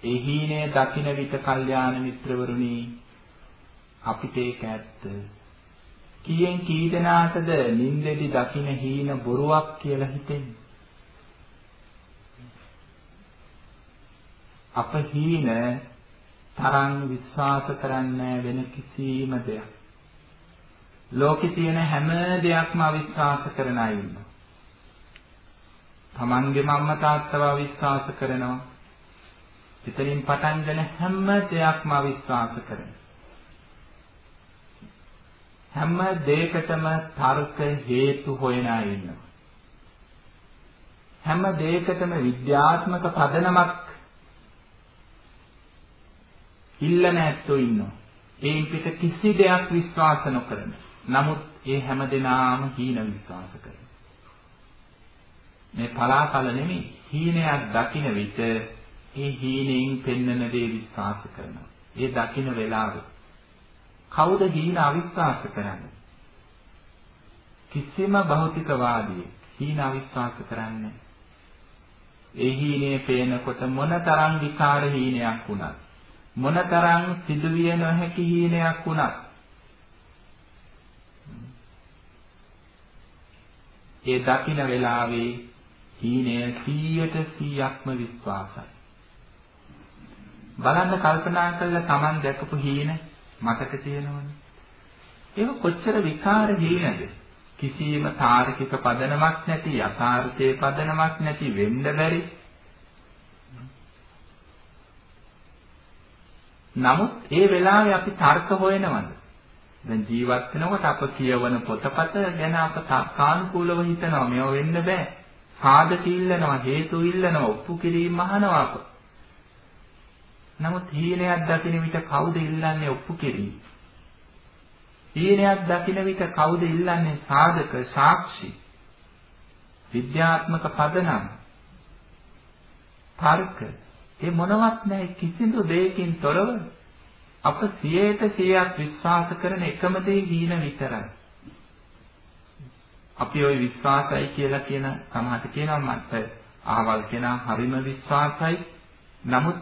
ඒ හීනය දකින විට කල්යාණ මිත්‍රවරුනි අපිට ඒක ඇත්ත. කීයෙන් කී දෙනාටද නින්දෙදි දකින හීන බොරුවක් කියලා හිතෙන්නේ? අප හීන තරම් විශ්වාස කරන්නේ වෙන කිසිම දෙයක්. ලෝකේ තියෙන හැම දෙයක්ම අවිශ්වාස කරන අය ඉන්නවා. තමන්ගේ මම්මා තාත්තව අවිශ්වාස කරනවා. පිටරින් පටන් ගන්න හැම දෙයක්ම අවිශ්වාස කරනවා. හැම දෙයකටම තර්ක හේතු හොයන අය ඉන්නවා. හැම දෙයකටම විද්‍යාත්මක පදනමක් ඉල්ලන ඇත්තෝ ඉන්නවා. ඒන් පිට කිසි දෙයක් විශ්වාස නොකරන. නමුත් ඒ හැම දෙනාම හීන විශ්වාස කරනවා. මේ පලාපල නෙමෙයි හීනයක් දකින විට ඒ හීනෙන් පෙන්වන දේ විශ්වාස කරනවා. ඒ දකින වෙලාව කවුද හීන අවිශ්වාස කරන්නේ? කිසිම භෞතිකවාදී හීන අවිශ්වාස කරන්නේ ඒ හීනේ පේනකොට මොනතරම් විකාර හීනයක් වුණත් මොනතරම් සිදුවිය නොහැකි හීනයක් වුණත් ඒ දකින වෙලාවේ හීනය 100ට 100ක්ම විශ්වාසයි. බලන්න කල්පනා කරලා Taman දැකපු හීන මතක තියෙනවනේ. ඒක කොච්චර විකාර හීනද? කිසියම් තාර්කික පදනමක් නැති යථාර්ථයේ පදනමක් නැති වෙන්න බැරි නමුත් ඒ වෙලාවේ අපි තර්ක හොයනවද? දැන් ජීවත් වෙනකොට අප කියවන පොතපත ගැන අප තර්කානුකූලව හිතනවා මේව වෙන්න බෑ. සාධක ඉල්ලනවා, හේතු ඉල්ලනවා, ඔප්පු කිරීම අහනවා අප. නමුත් හීනයක් දකින විට කවුද ඉල්ලන්නේ ඔප්පු කිරීම? හීනයක් දකින විට කවුද ඉල්ලන්නේ සාධක, සාක්ෂි? විද්‍යාත්මක පදනම් තර්ක ඒ මොනවත් නැහැ කිසිදු දෙයකින් තොරව අප 100ට 100ක් විශ්වාස කරන එකම දේ හීන විතරයි. අපි ওই විශ්වාසයි කියලා කියන සමහරට කියනවා මට අහවල් කෙනා හරිම විශ්වාසයි. නමුත්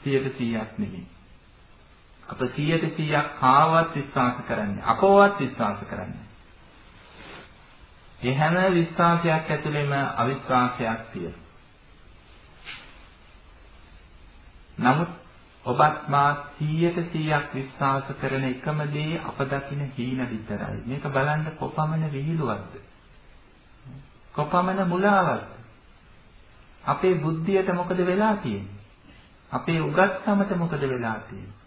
100ට 100ක් නෙමෙයි. අප 100ට 100ක් කාවත් විශ්වාස කරන්නේ අපවත් විශ්වාස කරන්නේ. ඒ හැම විශ්වාසයක් ඇතුළේම අවිශ්වාසයක් තියෙනවා. නමුත් ඔබත් මා 100ට 100ක් විශ්වාස කරන එකම දේ අප දකින හීන විතරයි. මේක බලන්න කොපමණ විහිළුවක්ද? කොපමණ මුලාවක්ද? අපේ බුද්ධියට මොකද වෙලා තියෙන්නේ? අපේ උගත්කමට මොකද වෙලා තියෙන්නේ?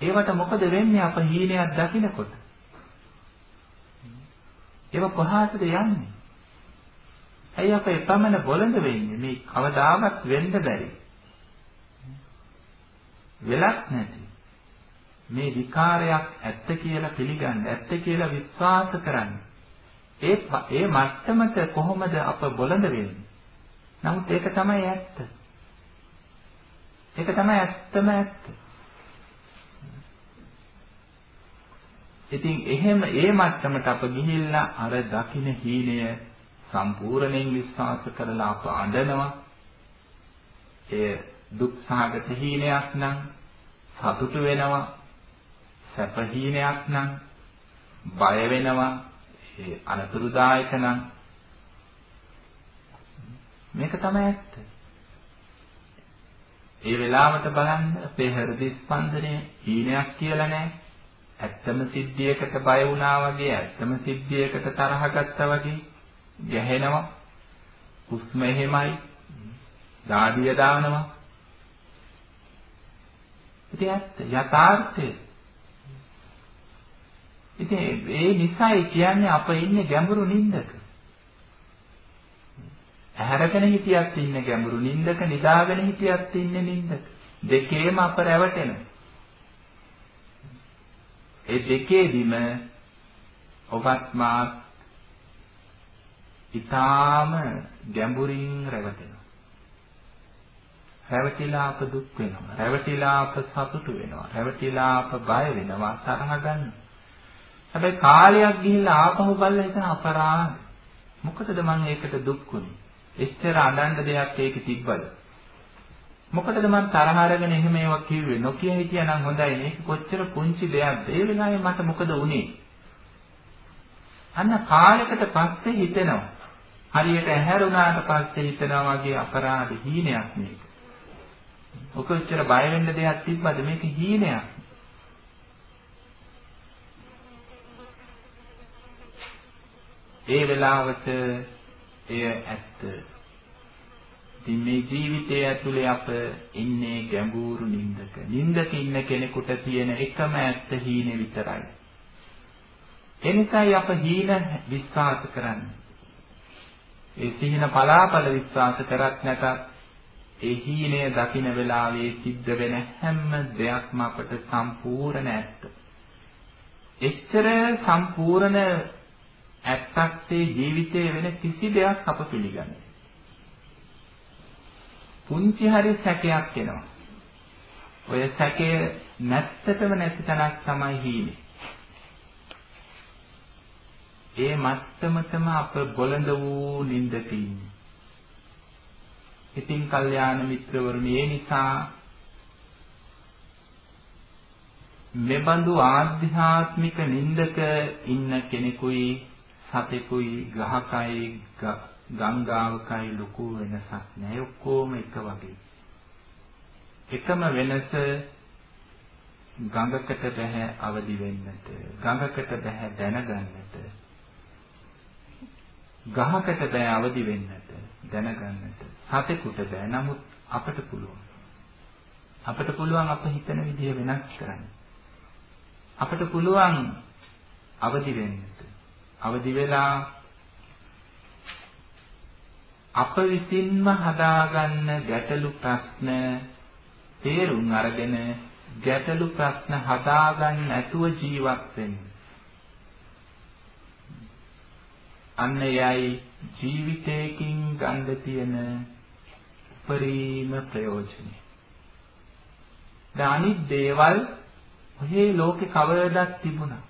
ඒවට මොකද වෙන්නේ අප හීනයක් දකිනකොට? ඒව කොහාටද යන්නේ? ඇයි අප එපමණ බොළඳ වෙන්නේ? මේ කවදාවත් වෙන්න බැරි. වෙලක් නැති මේ විකාරයක් ඇත්ත කියලා පිළිගන්න ඇත්ත කියලා විශ්වාස කරන්න ඒ ඒ මට්ටමට කොහොමද අප බොළඳ වෙන්නේ නමුත් ඒක තමයි ඇත්ත ඒක තමයි ඇත්තම ඇත්ත. ඉතින් එහෙම ඒ මට්ටමට අප ගිහිල්ලා අර දකින්න හීනය සම්පූර්ණයෙන් විශ්වාස කරලා අප අඬනවා. ඒ දුක් සහගත හීනයක් නම් සතුටු වෙනවා සැප හීනයක් නම් බය වෙනවා ඒ අනතුරුදායක නම්. මේක තමයි ඇත්ත. ඒ වෙලාවට බලන්න අපේ හෘද ස්පන්දනය හීනයක් කියලා නෑ. ඇත්තම සිද්ධියකට බය වුණා වගේ, ඇත්තම සිද්ධියකට තරහ ගත්තා වගේ ගැහෙනවා. හුස්ම එහෙමයි. දාඩිය දානවා. ඉතින් ඇත්ත යථාර්ථය. ඉතින් ඒ නිසායි කියන්නේ අප ඉන්නේ ගැඹුරු නිින්දක. ඇහැරගෙන හිටියත් ඉන්නේ ගැඹුරු නිින්දක, නිදාගෙන හිටියත් ඉන්නේ නිින්දක. දෙකේම අප රැවටෙනවා. ඒ දෙකේදිම ඔබත් මාත් ඊටාම ගැඹුරින් රැවටෙනවා. රැවටිලා අප දුක් වෙනවා. රැවටිලා අප සතුටු වෙනවා. රැවටිලා අප බය වෙනවා, තරහ ගන්නවා. හැබැයි කාලයක් ගිහිල්ලා ආපහු බලලා හිතන අපරාධ. මොකටද මම ඒකට දුක් වුනේ? එච්චර අඬන්න දෙයක් ඒකේ තිබ්බද? මොකටද මං තරහ අරගෙන එහෙම ඒවා කිව්වේ? නොකිය හිටියානම් හොඳයි. මේක කොච්චර පුංචි දෙයක්ද? ඒ වෙලාවේ මට මොකද වුනේ? අන්න කාලයකට පස්සේ හිතෙනවා. හරියට ඇහැරුණාට පස්සේ හිතනවා වගේ අපරාධ හීනයක් මේක. ඔක උච්චර බය වෙන්න දෙයක් තිබ්බද මේක හීනයක්. ඒ වෙලාවට එය ඇත්ත. ඉතින් මේ ජීවිතය ඇතුලේ අප ඉන්නේ ගැඹුරු නින්දක. නින්දක ඉන්න කෙනෙකුට තියෙන එකම ඇත්ත හීන විතරයි. එනිසායි අප හීන විශ්වාස කරන්නේ. ඒ සිහින පලාපල විශ්වාස කරත් නැතත් ඒ හීනය දකින වෙලාවේ සිද්ධ වෙන හැම දෙයක්ම අපට සම්පූර්ණ ඇත්ත. එච්චර සම්පූර්ණ ඇත්තක් ජීවිතයේ වෙන කිසි දෙයක් අප පිළිගන්නේ. පුංචි හරි සැකයක් එනවා. ඔය සැකය නැත්තටම නැති තැනක් තමයි හීනේ. ඒ මත්තමතම අප බොළඳ වූ නින්දක ඉන්නේ. ඉතින් කල්යාණ මිත්‍රවරුනි ඒ නිසා මෙබඳු ආධ්‍යාත්මික නින්දක ඉන්න කෙනෙකුයි සතෙකුයි ගහකයි ගංගාවකයි ලොකු වෙනසක් නැහැ ඔක්කොම එක වගේ. එකම වෙනස ගඟකට බෑ අවදි වෙන්නට ගඟකට බෑ දැනගන්නට ගහකට බෑ අවදි වෙන්නට දැනගන්නට. සතෙකුට බෑ නමුත් අපට පුළුවන්. අපට පුළුවන් අප හිතන විදිය වෙනස් කරන්න. අපට පුළුවන් අවදි වෙන්නට අවදි වෙලා අප විසින්ම හදාගන්න ගැටලු ප්‍රශ්න තේරුම් අරගෙන ගැටලු ප්‍රශ්න හදාගන්න නැතුව ජීවත් වෙන්න. අන්න එයයි ජීවිතයකින් ගන්න තියෙන උපරිම ප්‍රයෝජනය. දැන් අනිත් දේවල් ඔහේ ලෝකේ කවදාවත් තිබුණා.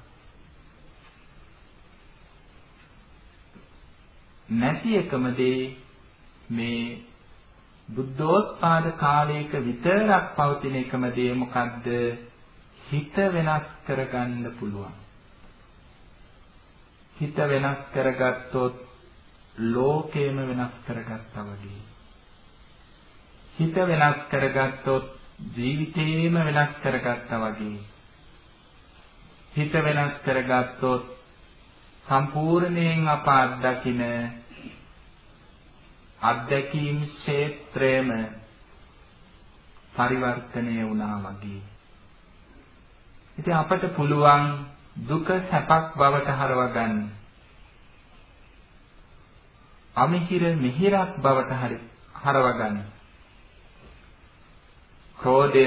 නැති එකම දේ මේ බුද්ධෝත්පාද කාලයක විතරක් පවතින එකම දේ මොකද්ද? හිත වෙනස් කරගන්න පුළුවන්. හිත වෙනස් කරගත්තොත් ලෝකයම වෙනස් කරගත්තා වගේ. හිත වෙනස් කරගත්තොත් ජීවිතේම වෙනස් කරගත්තා වගේ. හිත වෙනස් කරගත්තොත් සම්පූර්ණයෙන් අප අත්දකින අත්දැකීම් ක්ෂේත්‍රයම පරිවර්තනය වුණා වගේ. ඉතින් අපට පුළුවන් දුක සැපක් බවට හරව ගන්න. අමිහිර මිහිරක් බවට හරව ගන්න. ක්‍රෝධය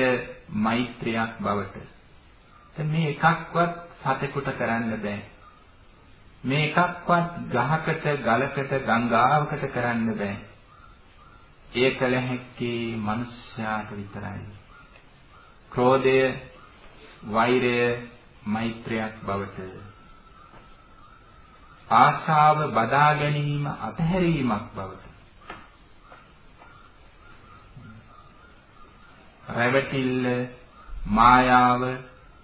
මෛත්‍රියක් බවට. දැන් මේ එකක්වත් සතෙකුට කරන්න බෑ. මේ එකක්වත් ගහකට ගලකට ගංගාවකට කරන්න බෑ. ඒ කල හැක්කේ මිනිස්යාට විතරයි. ක්‍රෝධය, වෛරය, මෛත්‍රියක් බවට ආශාව බදා ගැනීම අතහැරීමක් බවට රැවටිල්ල මායාව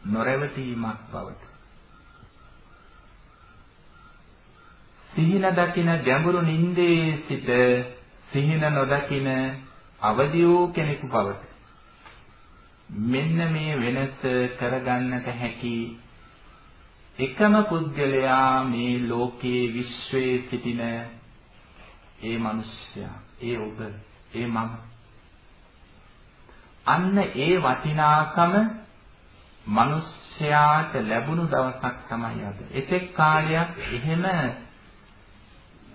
නොරැවටීමක් බවට සිහින දකින ගැඹුරු නින්දේ සිට සිහින නොදකින අවදි වූ කෙනෙකු බවට මෙන්න මේ වෙනස කරගන්නට හැකි එකම පුද්ගලයා මේ ලෝකයේ විශ්වයේ සිටින ඒ මිනිසයා ඒ ඔබ ඒ මම අන්න ඒ වටිනාකම මිනිස්යාට ලැබුණු දවසක් තමයි අද. එතෙක් කාලයක් එහෙම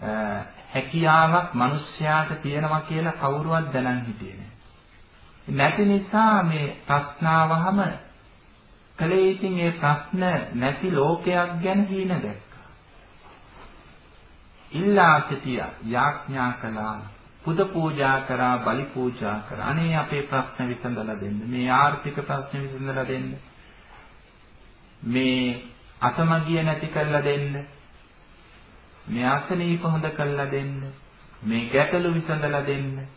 හැකියාවක් මිනිස්යාට තියෙනවා කියලා කවුරුවත් දැනන් හිටියේ නැහැ. නැති නිසා මේ ප්‍රශ්නාවහම කලේ ඉතින් ඒ ප්‍රශ්න නැති ලෝකයක් ගැන හීන දැක්කා. ඉල්ලා සිටියා යාඥා කළා පුද පූජා කරා බලි පූජා කරා අනේ අපේ ප්‍රශ්න විසඳලා දෙන්න මේ ආර්ථික ප්‍රශ්න විසඳලා දෙන්න මේ අසමගිය නැති කරලා දෙන්න මේ අසනීප හොඳ කරලා දෙන්න. මේ ගැටලු විසඳලා දෙන්න.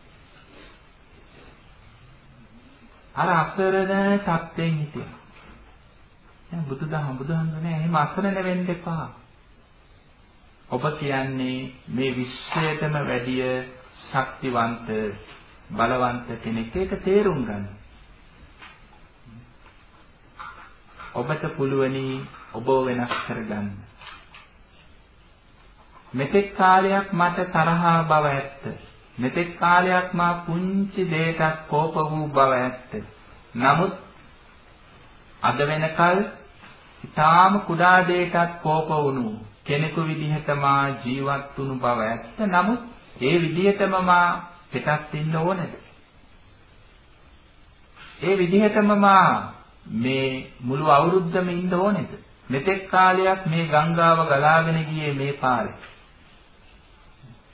අර අසරණ තත්ත්වෙන් හිටියා. දැන් බුදුදහම බුදුහන්සනේ එහෙම අසරණ වෙන්න එපා. ඔබ කියන්නේ මේ විශ්වයටම වැඩිය ශක්තිවන්ත බලවන්ත කෙනෙක්. ඒක තේරුම් ගන්න. ඔබට පුළුවනි ඔබ වෙනස් කරගන්න. මෙතෙක් කාලයක් මට තරහා බව ඇත්ත. මෙතෙක් කාලයක් මා පුංචි දෙයකට කෝප වූ බව ඇත්ත. නමුත් අද වෙනකල් ඊටාම කුඩා දෙයකට කෝප වුණු කෙනෙකු විදිහට මා ජීවත් වුණු බව ඇත්ත. නමුත් ඒ විදිහටම මා පිටත් ඉන්න ඕනද? ඒ විදිහටම මා මේ මුළු අවුරුද්දම ඉන්න ඕනේද? මෙතෙක් කාලයක් මේ ගංගාව ගලාගෙන ගියේ මේ පාරේ.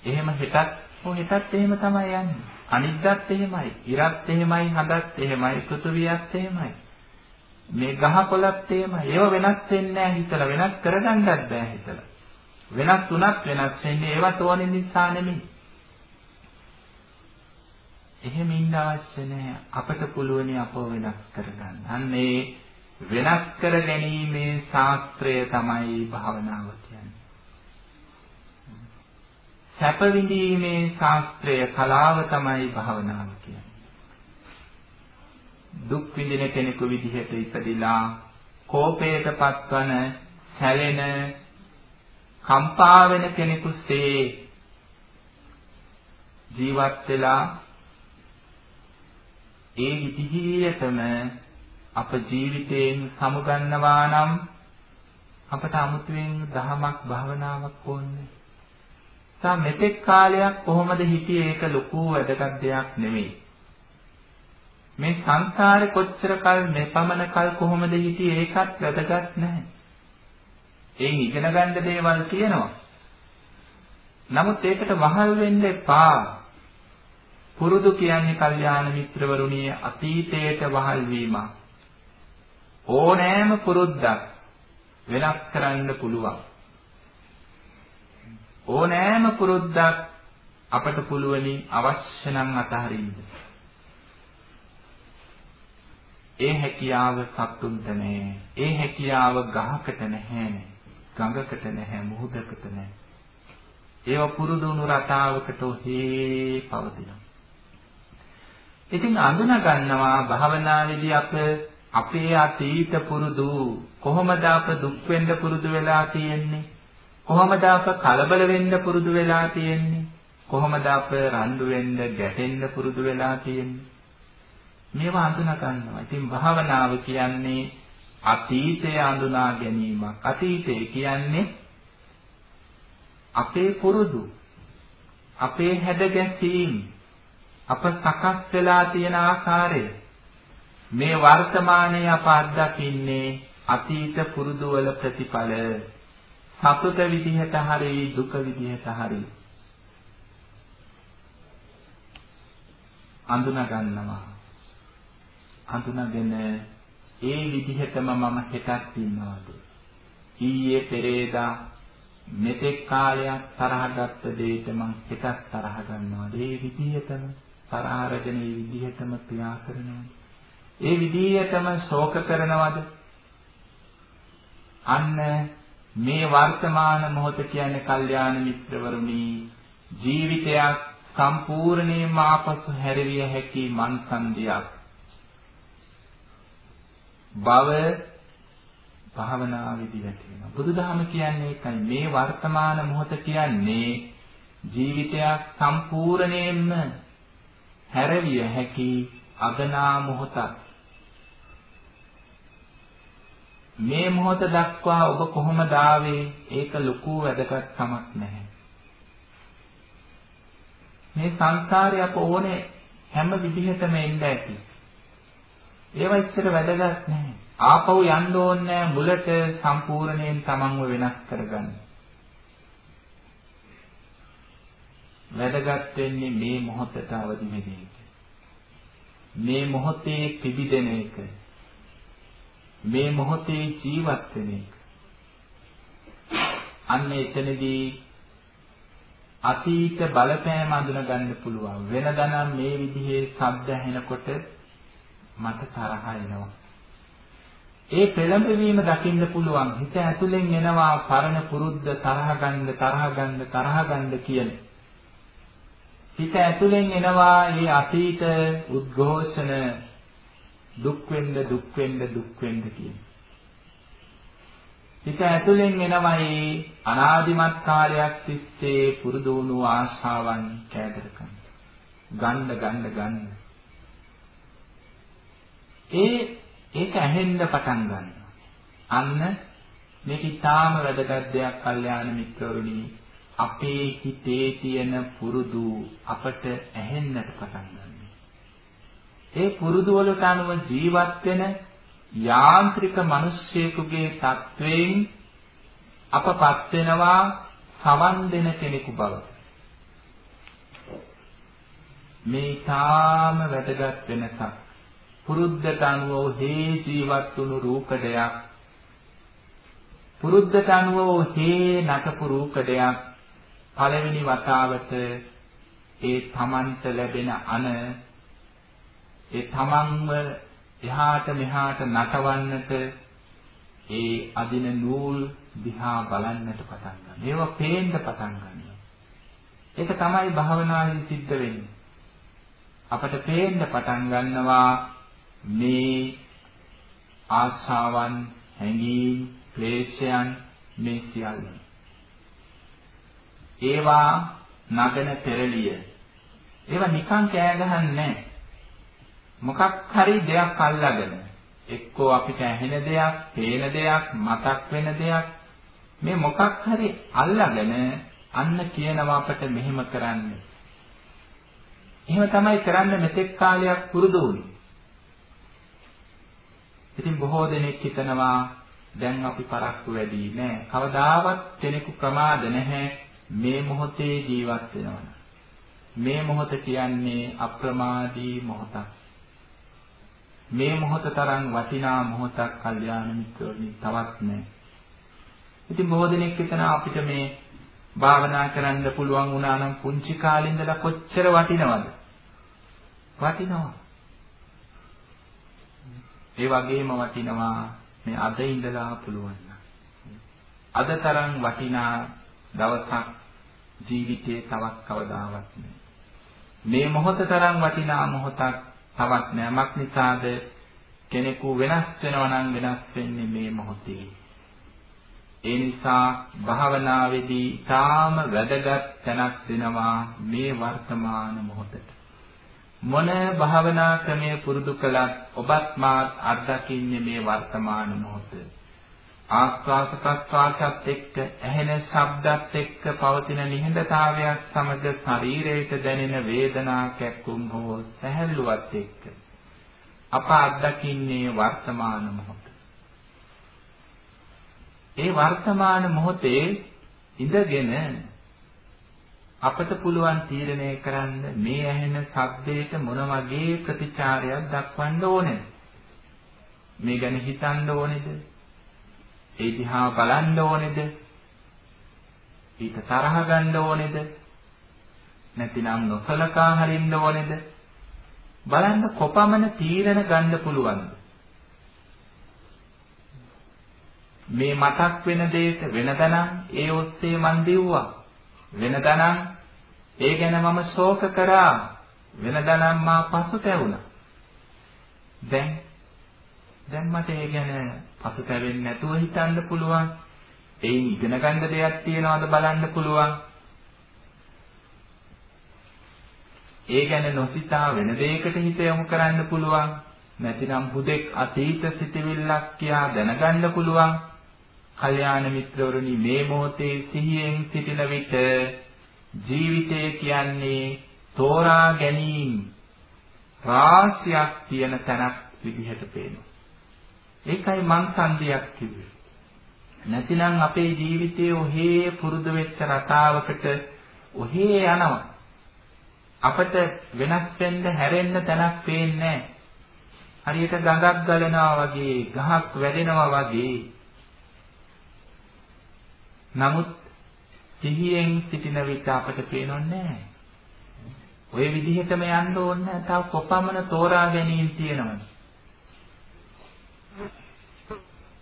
එහෙම හෙටත් ඔය හෙටත් එහෙම තමයි යන්නේ. අනිද්දාත් එහෙමයි. ඉරත් එහෙමයි, හඳත් එහෙමයි, පෘථුවියත් එහෙමයි. මේ ගහ කොළත් එහෙමයි. ඒව වෙනස් වෙන්නේ නැහැ හිතලා වෙනස් කරගන්නත් බෑ හිතලා. වෙනස් තුනක් වෙනස් වෙන්නේ ඒවත් ඕනෙ නිසා නෙමෙයි. එහෙම ඉන්න අවශ්‍ය නැහැ. අපට පුළුවනි අපව වෙනස් කරගන්න. අන්න ඒ වෙනස් කර ගැනීමේ ශාස්ත්‍රය තමයි භාවනාව කියන්නේ. සැප විඳීමේ ශාස්ත්‍රය කලාව තමයි භාවනාව කියන්නේ. දුක් විඳින කෙනෙකු විදිහට ඉපදිලා කෝපයට පත්වන, සැලෙන, කම්පා වෙන කෙනෙකුසේ ජීවත් වෙලා ඒ විදිහටම අප ජීවිතයෙන් සමුගන්නවා නම් අපට අමුතුවෙන් දහමක් භාවනාවක් ඕනේ. තා මෙතෙක් කාලයක් කොහොමද හිටියේ ඒක ලොකු වැදගත් දෙයක් නෙමෙයි. මේ සංසාරේ කොච්චර කල් මෙපමණ කල් කොහොමද හිටියේ ඒකත් වැදගත් නැහැ. එයින් ඉගෙන ගන්න දේවල් තියෙනවා. නමුත් ඒකට වහල් වෙන්න එපා. පුරුදු කියන්නේ කල්යාණ මිත්‍රවරුනි අතීතයට වහල් වීම. ඕනෑම පුරුද්දක් වෙනස් කරන්න පුළුවන්. ඕනෑම පුරුද්දක් අපට පුළුවනි අවශ්‍ය නම් අතහරින්න. ඒ හැකියාව සතුන්ට නැහැ. ඒ හැකියාව ගහකට නැහැ. ගඟකට නැහැ. මුහුදකට නැහැ. ඒව පුරුදු වුණු රටාවකට ඔහේ පවතිනවා. ඉතින් අඳුන ගන්නවා භාවනාවේදී අප අපේ අතීත පුරුදු කොහොමද අප දුක් වෙන්න පුරුදු වෙලා තියෙන්නේ කොහොමද අප කලබල වෙන්න පුරුදු වෙලා තියෙන්නේ? කොහොමද අප රණ්ඩු වෙන්න ගැටෙන්න පුරුදු වෙලා තියෙන්නේ? මේවා අඳුන ගන්නවා. ඉතින් භාවනාව කියන්නේ අතීතය අඳුනා ගැනීමක්. අතීතය කියන්නේ අපේ පුරුදු අපේ හැඩ ගැසීම් අප සකස් වෙලා තියෙන ආකාරය. මේ වර්තමානයේ අප අත්දකින්නේ අතීත පුරුදු වල ප්‍රතිඵල. සතුට විදිහට හරි දුක විදිහට හරි අඳුන ගන්නවා අඳුනගෙන ඒ විදිහටම මම හෙටත් ඉන්නවාද ඊයේ පෙරේදා මෙතෙක් කාලයක් තරහ ගත්ත දෙයට මං හෙටත් තරහ ගන්නවාද ඒ විදිහටම තරහ අරගෙන ඒ විදිහටම ක්‍රියා කරනවද? ඒ විදිහටම ශෝක කරනවද? අන්න මේ වර්තමාන මොහොත කියන්නේ කල්යාණ මිත්‍රවරුනි ජීවිතයක් සම්පූර්ණයෙන්ම ආපසු හැරවිය හැකි මන්සන්දියක් බව භාවනාවේදී වැටෙනවා. බුදුදහම කියන්නේ ඒකයි. මේ වර්තමාන මොහොත කියන්නේ ජීවිතයක් සම්පූර්ණයෙන්ම හැරවිය හැකි අගනා මොහොතක්. මේ මොහොත දක්වා ඔබ කොහොමද ආවේ? ඒක ලොකු වැදගත්කමක් නැහැ. මේ සංසාරේ අප ඕනේ හැම විදිහටම එන්න ඇති. ඒව ඉච්චර වැදගත් නැහැ. ආපහු යන්න ඕනේ මුලට සම්පූර්ණයෙන් තමන්ව වෙනස් කරගන්න. වැදගත් වෙන්නේ මේ මොහොතට අවදි වෙන එක. මේ මොහොතේ පිබිදෙන එක. මේ මොහොතේ ජීවත් වෙන එක. අන්න එතනදී අතීත බලපෑම අඳුන ගන්න පුළුවන්. වෙනදනම් මේ විදිහේ ශබ්ද ඇහෙනකොට මට තරහ එනවා. ඒ පෙළඹවීම දකින්න පුළුවන්. හිත ඇතුලෙන් එනවා පරණ පුරුද්ද තරහ ගන්න තරහ ගන්න තරහ ගන්න කියන. හිත ඇතුලෙන් එනවා මේ අතීත උද්ඝෝෂණ දුක් වෙන්න දුක් වෙන්න දුක් වෙන්න කියන. හිත ඇතුලෙන් එනවයි අනාදිමත් කාලයක් තිස්සේ පුරුදු වුණු ආශාවන් කෑදරකම්. ගන්න ගන්න ගන්න. ඒ ඒක ඇහෙන්න පටන් ගන්නවා. අන්න මේක ඊටාම වැදගත් දෙයක් කල්යාණ මිත්‍රවරුනි. අපේ හිතේ තියෙන පුරුදු අපට ඇහෙන්නට පටන් ගන්නවා. ඒ පුරුදු වලට අනුව ජීවත් වෙන යාන්ත්‍රික මිනිස්සෙකුගේ තත්වයෙන් අපපත් වෙනවා සවන් දෙන කෙනෙකු බව. මේ ඊටාම වැදගත් වෙනසක්. පුරුද්දට අනුව හේ ජීවත් වුණු රූකඩයක් පුරුද්දට අනුව හේ නටපු රූකඩයක් පළවෙනි වතාවට ඒ තමන්ට ලැබෙන අන ඒ තමන්ව එහාට මෙහාට නටවන්නට ඒ අදින නූල් දිහා බලන්නට පටන් ගන්නවා. ඒවා පේන්න පටන් ගන්නවා. ඒක තමයි භාවනාවෙන් සිද්ධ වෙන්නේ. අපට පේන්න පටන් ගන්නවා මේ ආශාවන් හැඟීම් ක්ලේශයන් මේ සියල්ල ඒවා නගන පෙරලිය ඒවා නිකන් කෑ ගහන්නේ මොකක් හරි දෙයක් අල්ලාගෙන එක්කෝ අපිට ඇහෙන දෙයක්, පේන දෙයක්, මතක් වෙන දෙයක් මේ මොකක් හරි අල්ලාගෙන අන්න කියනවා අපට මෙහෙම කරන්න. එහෙම තමයි කරන්න මෙතෙක් කාලයක් පුරුදු වුනේ. ඉතින් බොහෝ දෙනෙක් හිතනවා දැන් අපි පරක්කු වැඩි නෑ. කවදාවත් කෙනෙකු ප්‍රමාද නැහැ මේ මොහොතේ ජීවත් වෙනවන. මේ මොහොත කියන්නේ අප්‍රමාදී මොහොතක්. මේ මොහොත තරම් වටිනා මොහොතක් කල්යාණ මිත්‍රෝනි තවත් නෑ. ඉතින් බොහෝ දෙනෙක් හිතනවා අපිට මේ භාවනා කරන්න පුළුවන් වුණා නම් පුංචි කාලේ ඉඳලා කොච්චර වටිනවද? වටිනවා. ඒ වගේම වටිනවා මේ අද ඉඳලා පුළුවන් අද තරම් වටිනා දවසක් ජීවිතේ තවත් කවදාවත් නෑ. මේ මොහොත තරම් වටිනා මොහොතක් තවත් නෑ. මක් නිසාද කෙනෙකු වෙනස් වෙනවා නම් වෙනස් වෙන්නේ මේ මොහොතේ. ඒ නිසා භාවනාවේදී තාම වැදගත් තැනක් දෙනවා මේ වර්තමාන මොහොතට. මොන භාවනා ක්‍රමයේ පුරුදු කළත් ඔබත් මාත් අත්දකින්නේ මේ වර්තමාන මොහොත. ආස්වාස ප්‍රස්වාසත් එක්ක ඇහෙන ශබ්දත් එක්ක පවතින නිහඬතාවයක් සමග ශරීරයට දැනෙන වේදනා කැක්කුම් හෝ සැහැල්ලුවත් එක්ක අප අත්දකින්නේ වර්තමාන මොහොත. ඒ වර්තමාන මොහොතේ ඉඳගෙන අපට පුළුවන් තීරණය කරන්න මේ ඇහෙන ශබ්දයට මොන වගේ ප්‍රතිචාරයක් දක්වන්න ඕනේද? මේ ගැන හිතන්න ඕනේද? ඒ දිහා බලන්න ඕනේද? ඊට තරහ ගන්න ඕනේද? නැතිනම් නොසලකා හරින්න ඕනේද? බලන්න කොපමණ තීරණ ගන්න පුළුවන්ද? මේ මතක් වෙන දෙයට වෙනදනම් ඒ ඔස්සේ මන් දිව්වා වෙනදනම් ඒ ගැන මම ශෝක කරා. වෙනදනම් මා පසුතැවුණා. දැන් දැන් මට ඒ ගැන පසුතැවෙන්නේ නැතුව හිතන්න පුළුවන්. එයින් ඉගෙන ගන්න දෙයක් තියනවද බලන්න පුළුවන්. ඒ ගැන නොසිතා වෙන දෙයකට හිත යොමු කරන්න පුළුවන්. නැතිනම් හුදෙක් අතීත සිතවිල්ලක් කියා දැනගන්න පුළුවන්. කල්යාණ මිත්‍රවරුනි මේ මොහොතේ සිහියෙන් සිටින විට ජීවිතය කියන්නේ තෝරා ගැනීම රාශියක් තියෙන තැනක් විදිහට පේනවා. ඒකයි මං සංදියක් කිව්වේ. නැතිනම් අපේ ජීවිතයේ ඔහේ පුරුදු වෙච්ච රටාවකට ඔහේ යනවා. අපට වෙනස් වෙන්න හැරෙන්න තැනක් පේන්නේ හරියට ගඟක් ගලනවා වගේ, ගහක් වැඩෙනවා වගේ. නමුත් සිහියෙන් සිටින විට අපට පේනොන්නේ නැහැ. ওই විදිහටම යන්න ඕනේ තව කොපමණ තෝරා ගැනීම තියෙනවද?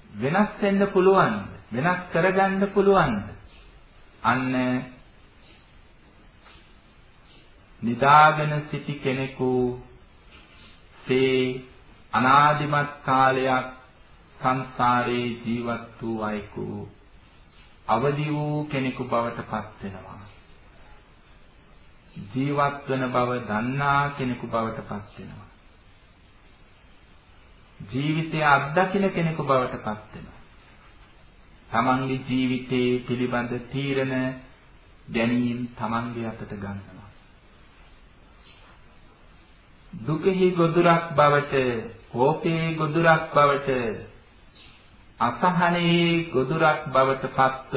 වෙනස් වෙන්න පුළුවන්. වෙනස් කරගන්න පුළුවන්. අන්න නිදාගෙන සිටි කෙනෙකු සේ අනාදිමත් කාලයක් සංසාරේ ජීවත් වූ අයෙකු අවදි වූ කෙනෙකු බවට පත් වෙනවා. ජීවත් වන බව දන්නා කෙනෙකු බවට පත් වෙනවා. ජීවිතය අත්දකින කෙනෙකු බවට පත් වෙනවා. තමන්ගේ ජීවිතයේ පිළිබඳ තීරණ ගැනීම තමන්ගේ අතට ගන්නවා. දුකෙහි ගොදුරක් බවට, කෝපයේ ගොදුරක් බවට, අසහනයේ ගොදුරක් බවට පත්ව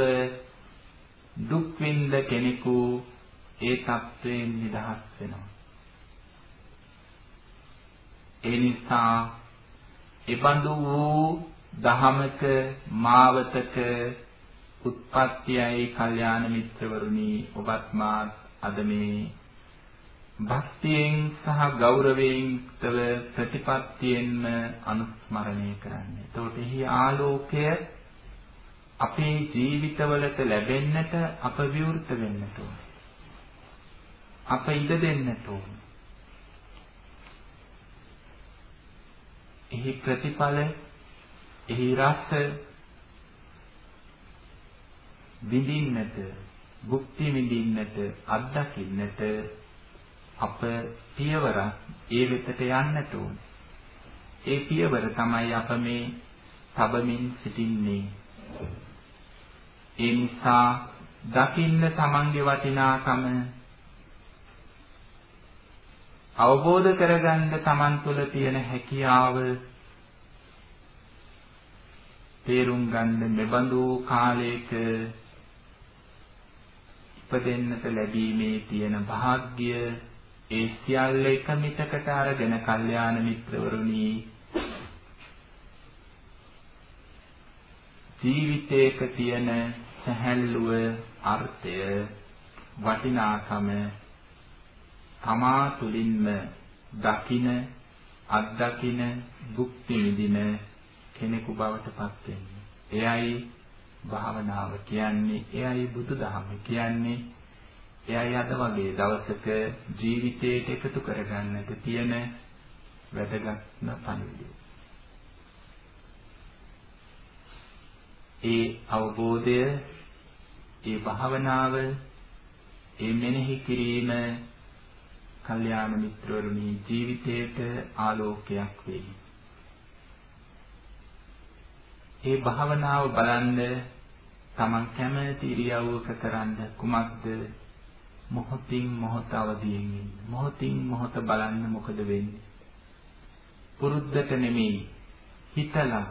දුක් විඳ කෙනෙකු ඒ තත්වයෙන් නිදහස් වෙනවා. ඒ නිසා එබඳු වූ දහමක මාවතක උත්පත්තියයි කල්යාණ මිත්‍රවරුනි ඔබත් මාත් අද මේ භක්තියෙන් සහ ගෞරවයෙන් තව ප්‍රතිපත්තියෙන්ම අනුස්මරණය කරන්නේ. එතකොට එහි ආලෝකය අපේ ජීවිතවලට ලැබෙන්නට අප විවෘත වෙන්නට ඕනේ. අප ඉඩ දෙන්නට ඕනේ. එහි ප්‍රතිඵල එහි රස විඳින්නට භුක්ති විඳින්නට අත්දකින්නට අප පියවර ඒ වෙතට යන්නට ඕනේ. ඒ පියවර තමයි අප මේ තබමින් සිටින්නේ. ඒ නිසා දකින්න තමන්ගේ වටිනාකම අවබෝධ කරගන්න තමන් තුළ තියෙන හැකියාව තේරුම් ගන්න මෙබඳු කාලයක ඉපදෙන්නට ලැබීමේ තියෙන වාග්ය ඒ සියල්ල එක මිටකට අරගෙන කල්යාණ මිත්‍රවරුනි ජීවිතයක තියෙන සැහැල්ලුව අර්ථය වටිනාකම තමා තුළින්ම දකින අත්දකින භුක්ති විඳින කෙනෙකු බවට පත් වෙන්නේ. එයයි භාවනාව කියන්නේ, එයයි බුදුදහම කියන්නේ. එයයි අද වගේ දවසක ජීවිතයට එකතු කරගන්නට තියෙන වැදගත්ම පණිවිඩය. ඒ අවබෝධය, ඒ භාවනාව, ඒ මෙනෙහි කිරීම කල්යාණ මිත්‍රවරුනි ජීවිතයට ආලෝකයක් වෙයි. ඒ භාවනාව බලන්න තමන් කැමති ඉරියව්වක කරන්න කුමක්ද මොහොතින් මොහොත අවදියෙන් ඉන්න. මොහොතින් මොහොත බලන්න මොකද වෙන්නේ? පුරුද්දට නෙමෙයි හිතලා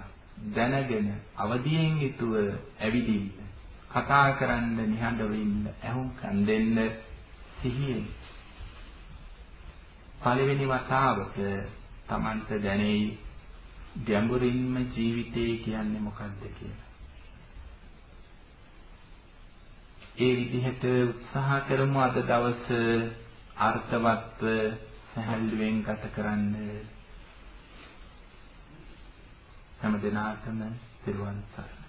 දැනගෙන අවදියෙන් යුතුව ඇවිදින්න. කතා කරන්න නිහඬව ඉන්න. ඇහුම්කන් දෙන්න සිහියෙන් පළවෙනි වතාවට Tamanට දැනෙයි ගැඹුරින්ම ජීවිතය කියන්නේ මොකක්ද කියලා. ඒ විදිහට උත්සාහ කරමු අද දවස අර්ථවත්ව සැහැල්ලුවෙන් ගත කරන්න. හැම දිනකටම පිරුවන් සරණයි